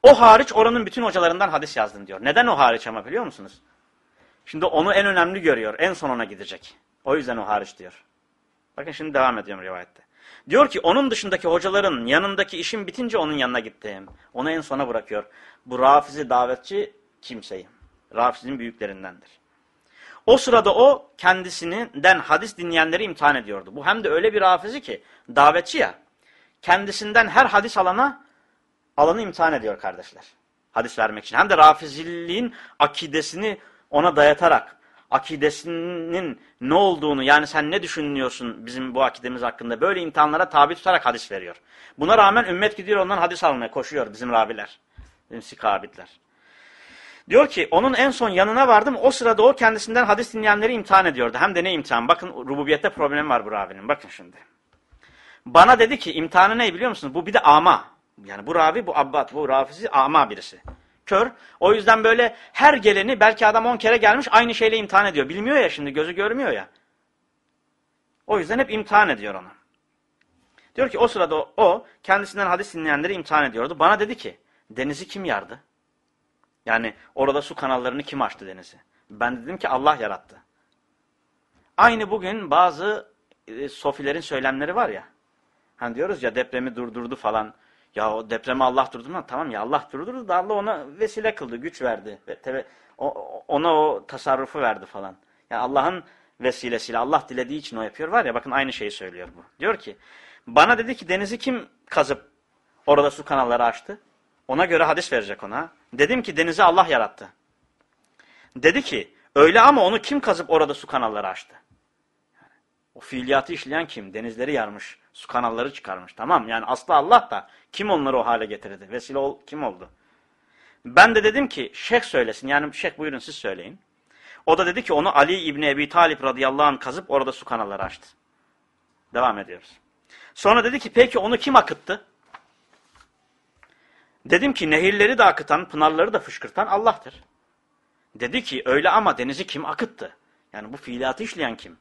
O hariç oranın bütün hocalarından hadis yazdım diyor. Neden o hariç ama biliyor musunuz? Şimdi onu en önemli görüyor. En son ona gidecek. O yüzden o hariç diyor. Bakın şimdi devam ediyorum rivayette. Diyor ki onun dışındaki hocaların yanındaki işim bitince onun yanına gittim. Onu en sona bırakıyor. Bu Rafizi davetçi kimseyi. Rafiz'in büyüklerindendir. O sırada o kendisinden hadis dinleyenleri imtihan ediyordu. Bu hem de öyle bir Rafizi ki davetçi ya. Kendisinden her hadis alana alanı imtihan ediyor kardeşler. Hadis vermek için. Hem de Rafiziliğin akidesini ona dayatarak akidesinin ne olduğunu yani sen ne düşünüyorsun bizim bu akidemiz hakkında böyle imtihanlara tabi tutarak hadis veriyor. Buna rağmen ümmet gidiyor ondan hadis almaya koşuyor bizim raviler. Bizim sikabitler. Diyor ki onun en son yanına vardım o sırada o kendisinden hadis dinleyenleri imtihan ediyordu. Hem de ne imtihan? Bakın rububiyette problem var bu ravinin. Bakın şimdi. Bana dedi ki imtihanı ne biliyor musunuz? Bu bir de ama. Yani bu ravi, bu abbat, bu rafizi ama birisi kör. O yüzden böyle her geleni belki adam on kere gelmiş aynı şeyle imtihan ediyor. Bilmiyor ya şimdi gözü görmüyor ya. O yüzden hep imtihan ediyor onu. Diyor ki o sırada o kendisinden hadis dinleyenleri imtihan ediyordu. Bana dedi ki denizi kim yardı? Yani orada su kanallarını kim açtı denizi? Ben dedim ki Allah yarattı. Aynı bugün bazı e, sofilerin söylemleri var ya. Hani diyoruz ya depremi durdurdu falan. Ya o depremi Allah durdurdu Tamam ya Allah durdurdu da Allah ona vesile kıldı, güç verdi. Ve ona o tasarrufu verdi falan. Yani Allah'ın vesilesiyle Allah dilediği için o yapıyor var ya bakın aynı şeyi söylüyor bu. Diyor ki bana dedi ki denizi kim kazıp orada su kanalları açtı? Ona göre hadis verecek ona. Dedim ki denizi Allah yarattı. Dedi ki öyle ama onu kim kazıp orada su kanalları açtı? O fiiliyatı işleyen kim? Denizleri yarmış, su kanalları çıkarmış. Tamam yani aslı Allah da kim onları o hale getirdi? Vesile ol, kim oldu? Ben de dedim ki şeyh söylesin. Yani şeyh buyurun siz söyleyin. O da dedi ki onu Ali İbni Ebi Talip radıyallahu anh kazıp orada su kanalları açtı. Devam ediyoruz. Sonra dedi ki peki onu kim akıttı? Dedim ki nehirleri de akıtan, pınarları da fışkırtan Allah'tır. Dedi ki öyle ama denizi kim akıttı? Yani bu fiiliyatı işleyen kim?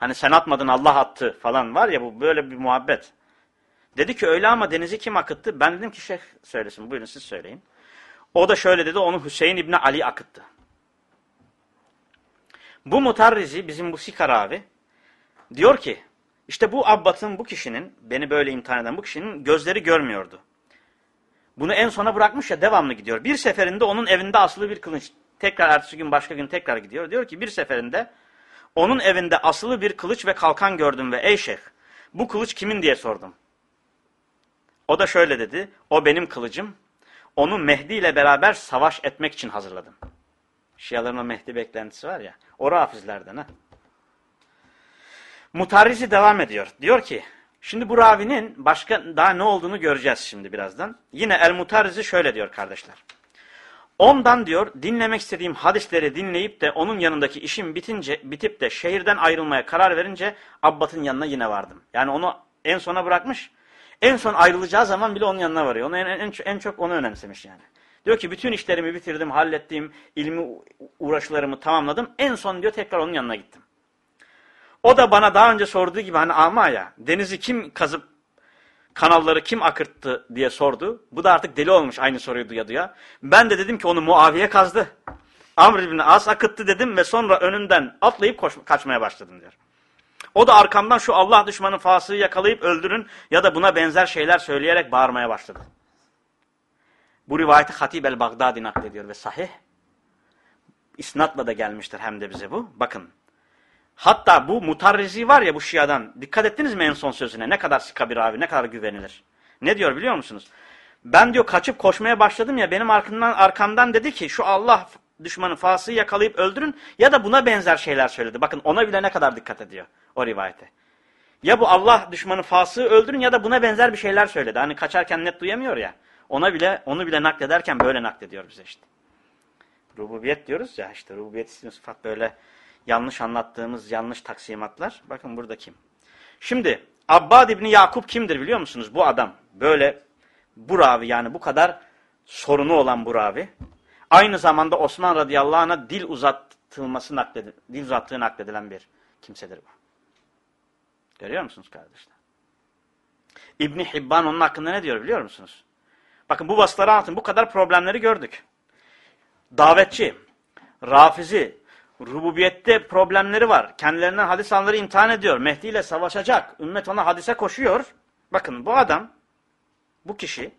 Hani sen atmadın Allah attı falan var ya bu böyle bir muhabbet. Dedi ki öyle ama denizi kim akıttı? Ben dedim ki şeyh söylesin buyurun siz söyleyin. O da şöyle dedi onu Hüseyin İbni Ali akıttı. Bu mutarrizi bizim bu Sikar abi diyor ki işte bu abbatın bu kişinin beni böyle imtihan eden bu kişinin gözleri görmüyordu. Bunu en sona bırakmış ya devamlı gidiyor. Bir seferinde onun evinde asılı bir kılıç. Tekrar ertesi gün başka gün tekrar gidiyor. Diyor ki bir seferinde onun evinde asılı bir kılıç ve kalkan gördüm ve ey şeyh bu kılıç kimin diye sordum. O da şöyle dedi. O benim kılıcım. Onu Mehdi ile beraber savaş etmek için hazırladım. Şiaların o Mehdi beklentisi var ya. O rafizlerden ha. Mutarrizi devam ediyor. Diyor ki şimdi bu ravinin başka daha ne olduğunu göreceğiz şimdi birazdan. Yine El Mutarrizi şöyle diyor kardeşler. Ondan diyor dinlemek istediğim hadisleri dinleyip de onun yanındaki işim bitince bitip de şehirden ayrılmaya karar verince Abbat'ın yanına yine vardım. Yani onu en sona bırakmış. En son ayrılacağı zaman bile onun yanına varıyor. Onu en, en, en çok onu önemsemiş yani. Diyor ki bütün işlerimi bitirdim, hallettim, ilmi uğraşlarımı tamamladım. En son diyor tekrar onun yanına gittim. O da bana daha önce sorduğu gibi hani ama ya denizi kim kazıp kanalları kim akırttı diye sordu. Bu da artık deli olmuş aynı soruyu duya duya. Ben de dedim ki onu Muaviye kazdı. Amr ibn As akıttı dedim ve sonra önünden atlayıp koş, kaçmaya başladım diyor. O da arkamdan şu Allah düşmanı fasığı yakalayıp öldürün ya da buna benzer şeyler söyleyerek bağırmaya başladı. Bu rivayeti Hatib el-Bagdadi naklediyor ve sahih. İsnatla da gelmiştir hem de bize bu. Bakın. Hatta bu mutarrizi var ya bu şiadan. Dikkat ettiniz mi en son sözüne? Ne kadar sıka bir abi, ne kadar güvenilir. Ne diyor biliyor musunuz? Ben diyor kaçıp koşmaya başladım ya benim arkamdan, arkamdan dedi ki şu Allah düşmanı fasığı yakalayıp öldürün ya da buna benzer şeyler söyledi. Bakın ona bile ne kadar dikkat ediyor o rivayete. Ya bu Allah düşmanı fasığı öldürün ya da buna benzer bir şeyler söyledi. Hani kaçarken net duyamıyor ya. Ona bile onu bile naklederken böyle naklediyor bize işte. Rububiyet diyoruz ya işte rububiyet isim sıfat böyle yanlış anlattığımız yanlış taksimatlar. Bakın burada kim? Şimdi Abbad İbni Yakup kimdir biliyor musunuz? Bu adam. Böyle bu ravi yani bu kadar sorunu olan bu ravi. Aynı zamanda Osman radıyallahu anh'a dil uzatılması nakledilen, dil uzattığı nakledilen bir kimsedir bu. Görüyor musunuz kardeşler? İbni Hibban onun hakkında ne diyor biliyor musunuz? Bakın bu vasıfları anlatın. Bu kadar problemleri gördük. Davetçi, rafizi, rububiyette problemleri var. Kendilerinden hadis anları imtihan ediyor. Mehdi ile savaşacak. Ümmet ona hadise koşuyor. Bakın bu adam, bu kişi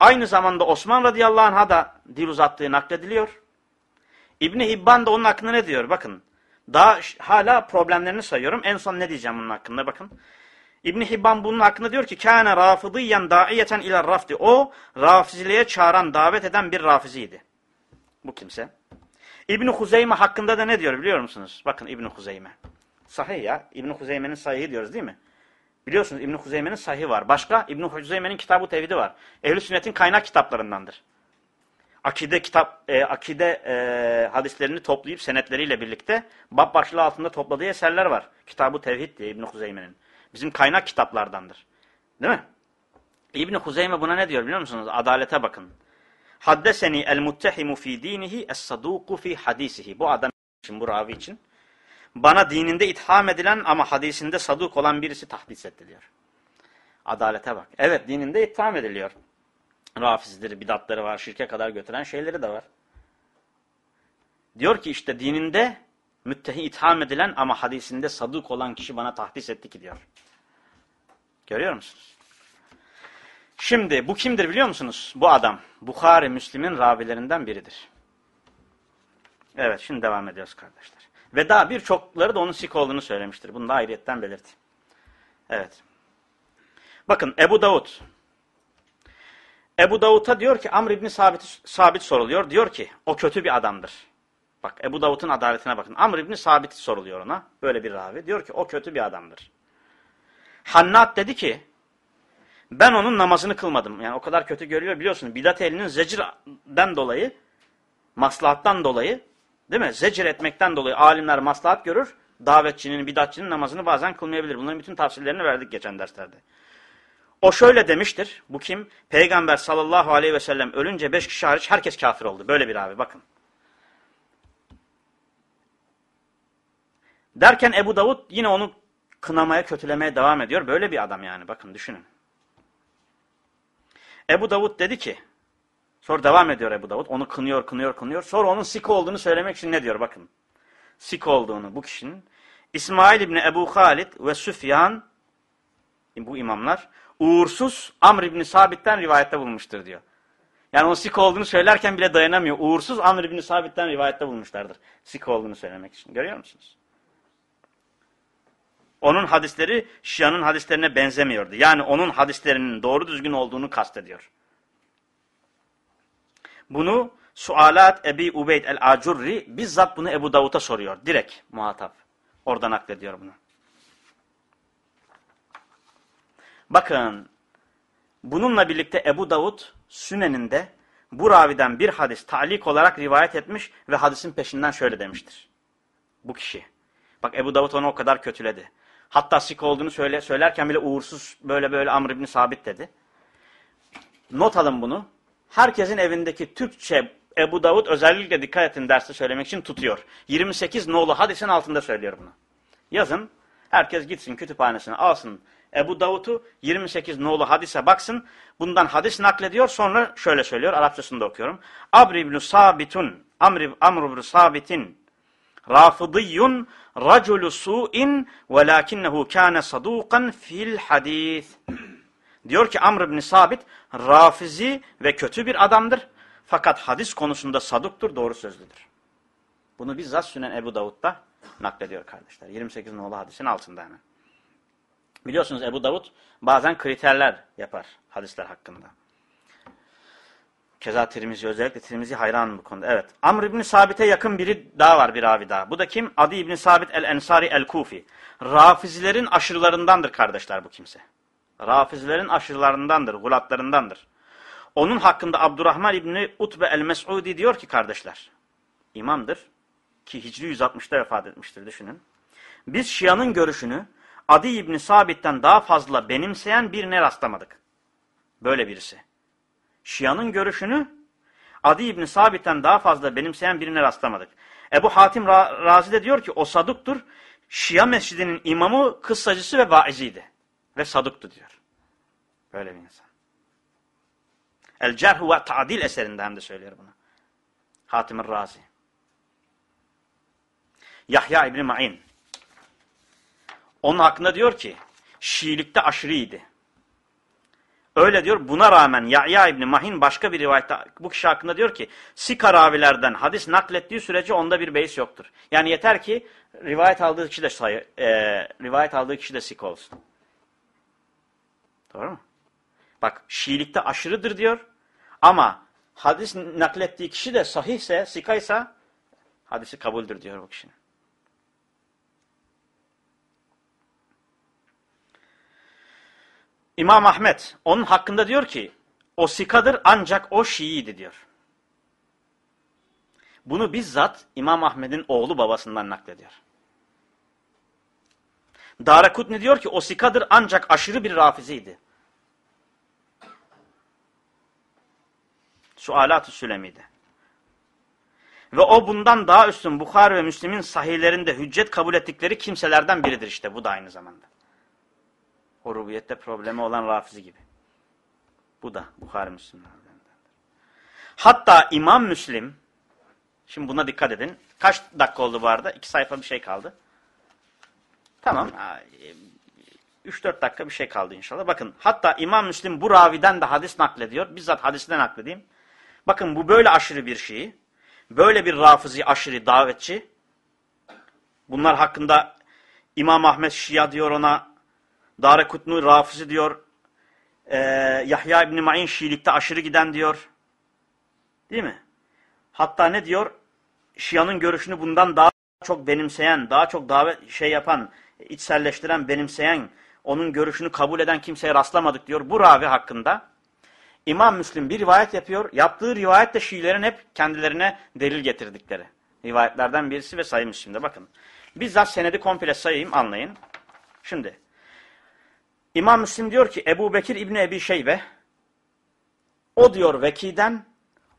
aynı zamanda Osman radıyallahu anh'a da dil uzattığı naklediliyor. İbni Hibban da onun hakkında ne diyor? Bakın daha hala problemlerini sayıyorum. En son ne diyeceğim bunun hakkında bakın. İbn Hibban bunun hakkında diyor ki kâne rafıdıyyen daiyeten ila rafdi. O rafiziliğe çağıran, davet eden bir rafiziydi. Bu kimse. İbn Huzeyme hakkında da ne diyor biliyor musunuz? Bakın İbn Huzeyme. Sahih ya. İbn Huzeyme'nin sahihi diyoruz değil mi? Biliyorsunuz İbn Huzeyme'nin sahihi var. Başka İbn Huzeyme'nin kitabı tevhidi var. Ehl-i Sünnet'in kaynak kitaplarındandır. Akide kitap e, akide e, hadislerini toplayıp senetleriyle birlikte bab başlığı altında topladığı eserler var. Kitabı Tevhid diye İbn Huzeyme'nin. Bizim kaynak kitaplardandır. Değil mi? İbn Huzeyme buna ne diyor biliyor musunuz? Adalete bakın. Haddeseni el muttehimu fi dinihi es saduku fi hadisihi. Bu adam için, bu ravi için. Bana dininde itham edilen ama hadisinde saduk olan birisi tahdis etti diyor. Adalete bak. Evet dininde itham ediliyor. Rafizleri, bidatları var, şirke kadar götüren şeyleri de var. Diyor ki işte dininde müttehi itham edilen ama hadisinde saduk olan kişi bana tahdis etti ki diyor. Görüyor musunuz? Şimdi bu kimdir biliyor musunuz? Bu adam Bukhari Müslim'in ravilerinden biridir. Evet şimdi devam ediyoruz kardeşler. Ve daha birçokları da onun sik olduğunu söylemiştir. Bunu da ayrıyetten belirtti. Evet. Bakın Ebu Davud. Ebu Davud'a diyor ki Amr İbni Sabit, Sabit soruluyor. Diyor ki o kötü bir adamdır. Bak Ebu Davud'un adaletine bakın. Amr İbni Sabit soruluyor ona. Böyle bir ravi. Diyor ki o kötü bir adamdır. Hannat dedi ki ben onun namazını kılmadım. Yani o kadar kötü görüyor biliyorsun. Bidat elinin zecirden dolayı, maslahattan dolayı, değil mi? Zecir etmekten dolayı alimler maslahat görür. Davetçinin, bidatçının namazını bazen kılmayabilir. Bunların bütün tavsiyelerini verdik geçen derslerde. O şöyle demiştir. Bu kim? Peygamber sallallahu aleyhi ve sellem ölünce beş kişi hariç herkes kafir oldu. Böyle bir abi bakın. Derken Ebu Davud yine onu kınamaya, kötülemeye devam ediyor. Böyle bir adam yani bakın düşünün. Ebu Davud dedi ki, sonra devam ediyor Ebu Davud, onu kınıyor, kınıyor, kınıyor. Sonra onun sik olduğunu söylemek için ne diyor bakın. Sik olduğunu bu kişinin. İsmail İbni Ebu Halid ve Süfyan, bu imamlar, uğursuz Amr İbni Sabit'ten rivayette bulmuştur diyor. Yani o sik olduğunu söylerken bile dayanamıyor. Uğursuz Amr İbni Sabit'ten rivayette bulmuşlardır. Sik olduğunu söylemek için. Görüyor musunuz? Onun hadisleri Şia'nın hadislerine benzemiyordu. Yani onun hadislerinin doğru düzgün olduğunu kastediyor. Bunu Sualat Ebi Ubeyd el-Acurri bizzat bunu Ebu Davud'a soruyor. Direkt muhatap. Oradan naklediyor bunu. Bakın bununla birlikte Ebu Davud Sünen'inde bu raviden bir hadis talik olarak rivayet etmiş ve hadisin peşinden şöyle demiştir. Bu kişi. Bak Ebu Davud onu o kadar kötüledi. Hatta sik olduğunu söyle, söylerken bile uğursuz böyle böyle Amr ibn Sabit dedi. Not alın bunu. Herkesin evindeki Türkçe Ebu Davud özellikle dikkat edin derste söylemek için tutuyor. 28 nolu hadisin altında söylüyor bunu. Yazın. Herkes gitsin kütüphanesine alsın Ebu Davud'u 28 nolu hadise baksın. Bundan hadis naklediyor. Sonra şöyle söylüyor. Arapçasını da okuyorum. Amr ibn Sabitun Amr, Amr Sabit'in Rafıdiyyun raculu su'in velakinnehu kâne sadukan fil hadis. Diyor ki Amr ibn Sabit rafizi ve kötü bir adamdır. Fakat hadis konusunda saduktur, doğru sözlüdür. Bunu bizzat Sünen Ebu Davud'da naklediyor kardeşler. 28 nolu hadisin altında hemen. Biliyorsunuz Ebu Davud bazen kriterler yapar hadisler hakkında. Keza Tirmizi özellikle Tirmizi hayran bu konuda. Evet. Amr ibn Sabit'e yakın biri daha var bir ravi daha. Bu da kim? Adi ibn Sabit el-Ensari el-Kufi. Rafizilerin aşırılarındandır kardeşler bu kimse. Rafizilerin aşırılarındandır, gulatlarındandır. Onun hakkında Abdurrahman İbni Utbe el-Mes'udi diyor ki kardeşler, imamdır ki Hicri 160'ta vefat etmiştir düşünün. Biz Şia'nın görüşünü Adi İbni Sabit'ten daha fazla benimseyen birine rastlamadık. Böyle birisi. Şia'nın görüşünü Adi İbni Sabit'ten daha fazla benimseyen birine rastlamadık. Ebu Hatim Razi de diyor ki o saduktur. Şia mescidinin imamı, kıssacısı ve vaiziydi. Ve saduktu diyor. Böyle bir insan. El Cerhu ve Ta'dil eserinde hem de söylüyor bunu. Hatim Razi. Yahya İbni Ma'in. Onun hakkında diyor ki Şiilikte aşırıydı. Öyle diyor. Buna rağmen Yahya İbni Mahin başka bir rivayette bu kişi hakkında diyor ki Sika ravilerden hadis naklettiği sürece onda bir beis yoktur. Yani yeter ki rivayet aldığı kişi de sayı, e, rivayet aldığı kişi de sik olsun. Doğru mu? Bak Şiilikte aşırıdır diyor. Ama hadis naklettiği kişi de sahihse, sikaysa hadisi kabuldür diyor bu kişinin. İmam Ahmet onun hakkında diyor ki o sikadır ancak o Şii'ydi diyor. Bunu bizzat İmam Ahmet'in oğlu babasından naklediyor. Darakutni diyor ki o sikadır ancak aşırı bir rafiziydi. Sualat-ı Sülemi'de. Ve o bundan daha üstün Bukhar ve Müslim'in sahihlerinde hüccet kabul ettikleri kimselerden biridir işte bu da aynı zamanda. O rubiyette problemi olan Rafizi gibi. Bu da Bukhari Müslimlerdendir. Hatta İmam Müslim, şimdi buna dikkat edin. Kaç dakika oldu bu arada? İki sayfa bir şey kaldı. Tamam. 3-4 dakika bir şey kaldı inşallah. Bakın hatta İmam Müslim bu raviden de hadis naklediyor. Bizzat hadisinden nakledeyim. Bakın bu böyle aşırı bir şeyi, böyle bir rafızi aşırı davetçi, bunlar hakkında İmam Ahmet Şia diyor ona, Darekutnu Rafizi diyor, e, Yahya İbni Ma'in Şiilikte aşırı giden diyor. Değil mi? Hatta ne diyor? Şia'nın görüşünü bundan daha çok benimseyen, daha çok davet şey yapan, içselleştiren, benimseyen, onun görüşünü kabul eden kimseye rastlamadık diyor. Bu ravi hakkında İmam Müslim bir rivayet yapıyor. Yaptığı rivayet de Şiilerin hep kendilerine delil getirdikleri. Rivayetlerden birisi ve sayı Müslim'de. Bakın. Bizzat senedi komple sayayım anlayın. Şimdi. İmam Müslim diyor ki Ebu Bekir İbni Ebi Şeybe o diyor Veki'den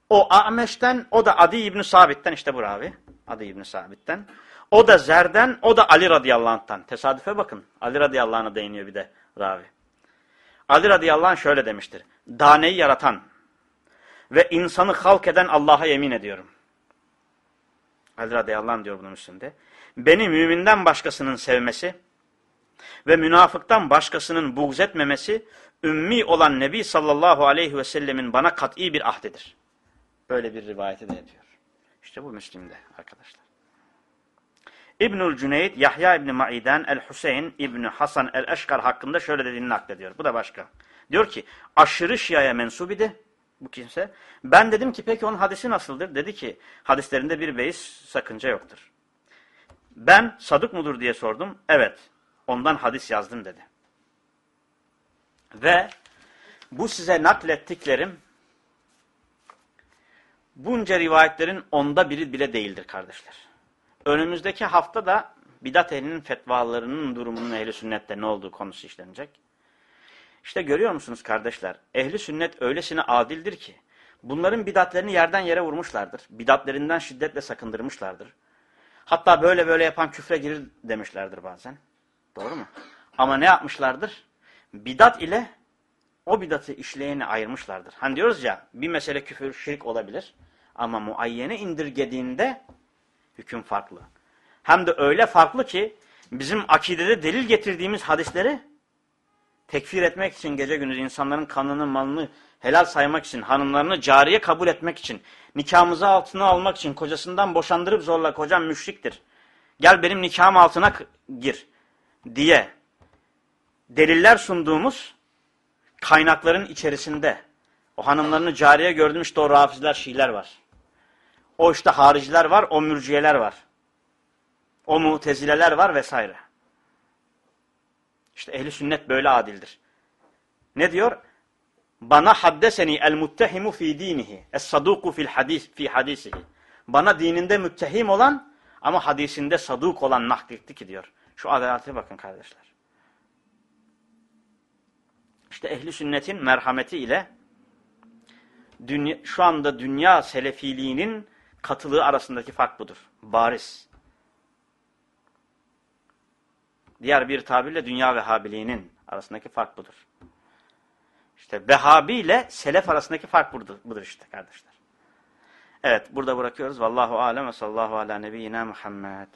o Ameş'ten o da Adi İbni Sabit'ten işte bu ravi. Adi İbni Sabit'ten. O da Zer'den o da Ali radıyallahu anh'tan. Tesadüfe bakın. Ali radıyallahu anh'a değiniyor bir de ravi. Ali radıyallahu anh şöyle demiştir. Daneyi yaratan ve insanı halk eden Allah'a yemin ediyorum. Ali radıyallahu anh diyor bunun üstünde. Beni müminden başkasının sevmesi ve münafıktan başkasının buğz etmemesi ümmi olan Nebi sallallahu aleyhi ve sellemin bana kat'i bir ahdidir. Böyle bir rivayeti de yapıyor. İşte bu Müslim'de arkadaşlar. İbnül Cüneyd, Yahya İbni Ma'iden, El-Hüseyin İbni Hasan El-Eşkar hakkında şöyle dediğini naklediyor. Bu da başka. Diyor ki, aşırı Şia'ya mensup idi bu kimse. Ben dedim ki peki onun hadisi nasıldır? Dedi ki, hadislerinde bir beis sakınca yoktur. Ben sadık mudur diye sordum. Evet, ondan hadis yazdım dedi. Ve bu size naklettiklerim bunca rivayetlerin onda biri bile değildir kardeşler. Önümüzdeki hafta da bidat ehlinin fetvalarının durumunun ehli sünnette ne olduğu konusu işlenecek. İşte görüyor musunuz kardeşler? Ehli sünnet öylesine adildir ki bunların bidatlerini yerden yere vurmuşlardır. Bidatlerinden şiddetle sakındırmışlardır. Hatta böyle böyle yapan küfre girir demişlerdir bazen. Doğru mu? Ama ne yapmışlardır? Bidat ile o bidatı işleyeni ayırmışlardır. Hani diyoruz ya bir mesele küfür, şirk olabilir. Ama muayyene indirgediğinde hüküm farklı. Hem de öyle farklı ki bizim akidede delil getirdiğimiz hadisleri tekfir etmek için gece gündüz insanların kanını malını helal saymak için, hanımlarını cariye kabul etmek için, nikahımızı altına almak için, kocasından boşandırıp zorla kocam müşriktir. Gel benim nikahım altına gir diye deliller sunduğumuz kaynakların içerisinde o hanımlarını cariye gördüğüm işte o rafizler, şiiler var. O işte hariciler var, o mürciyeler var. O mutezileler var vesaire. İşte ehli sünnet böyle adildir. Ne diyor? Bana haddeseni el muttehimu fi dinihi. Es saduku fil hadis fi hadisihi. Bana dininde müttehim olan ama hadisinde saduk olan nakletti ki diyor. Şu adalete bakın kardeşler. İşte ehli sünnetin merhameti ile dünya, şu anda dünya selefiliğinin katılığı arasındaki fark budur. Bariz. Diğer bir tabirle dünya vehhabiliğinin arasındaki fark budur. İşte Vehhabi ile Selef arasındaki fark budur, budur işte kardeşler. Evet burada bırakıyoruz. Vallahu alem ve sallallahu ala nebiyyina Muhammed.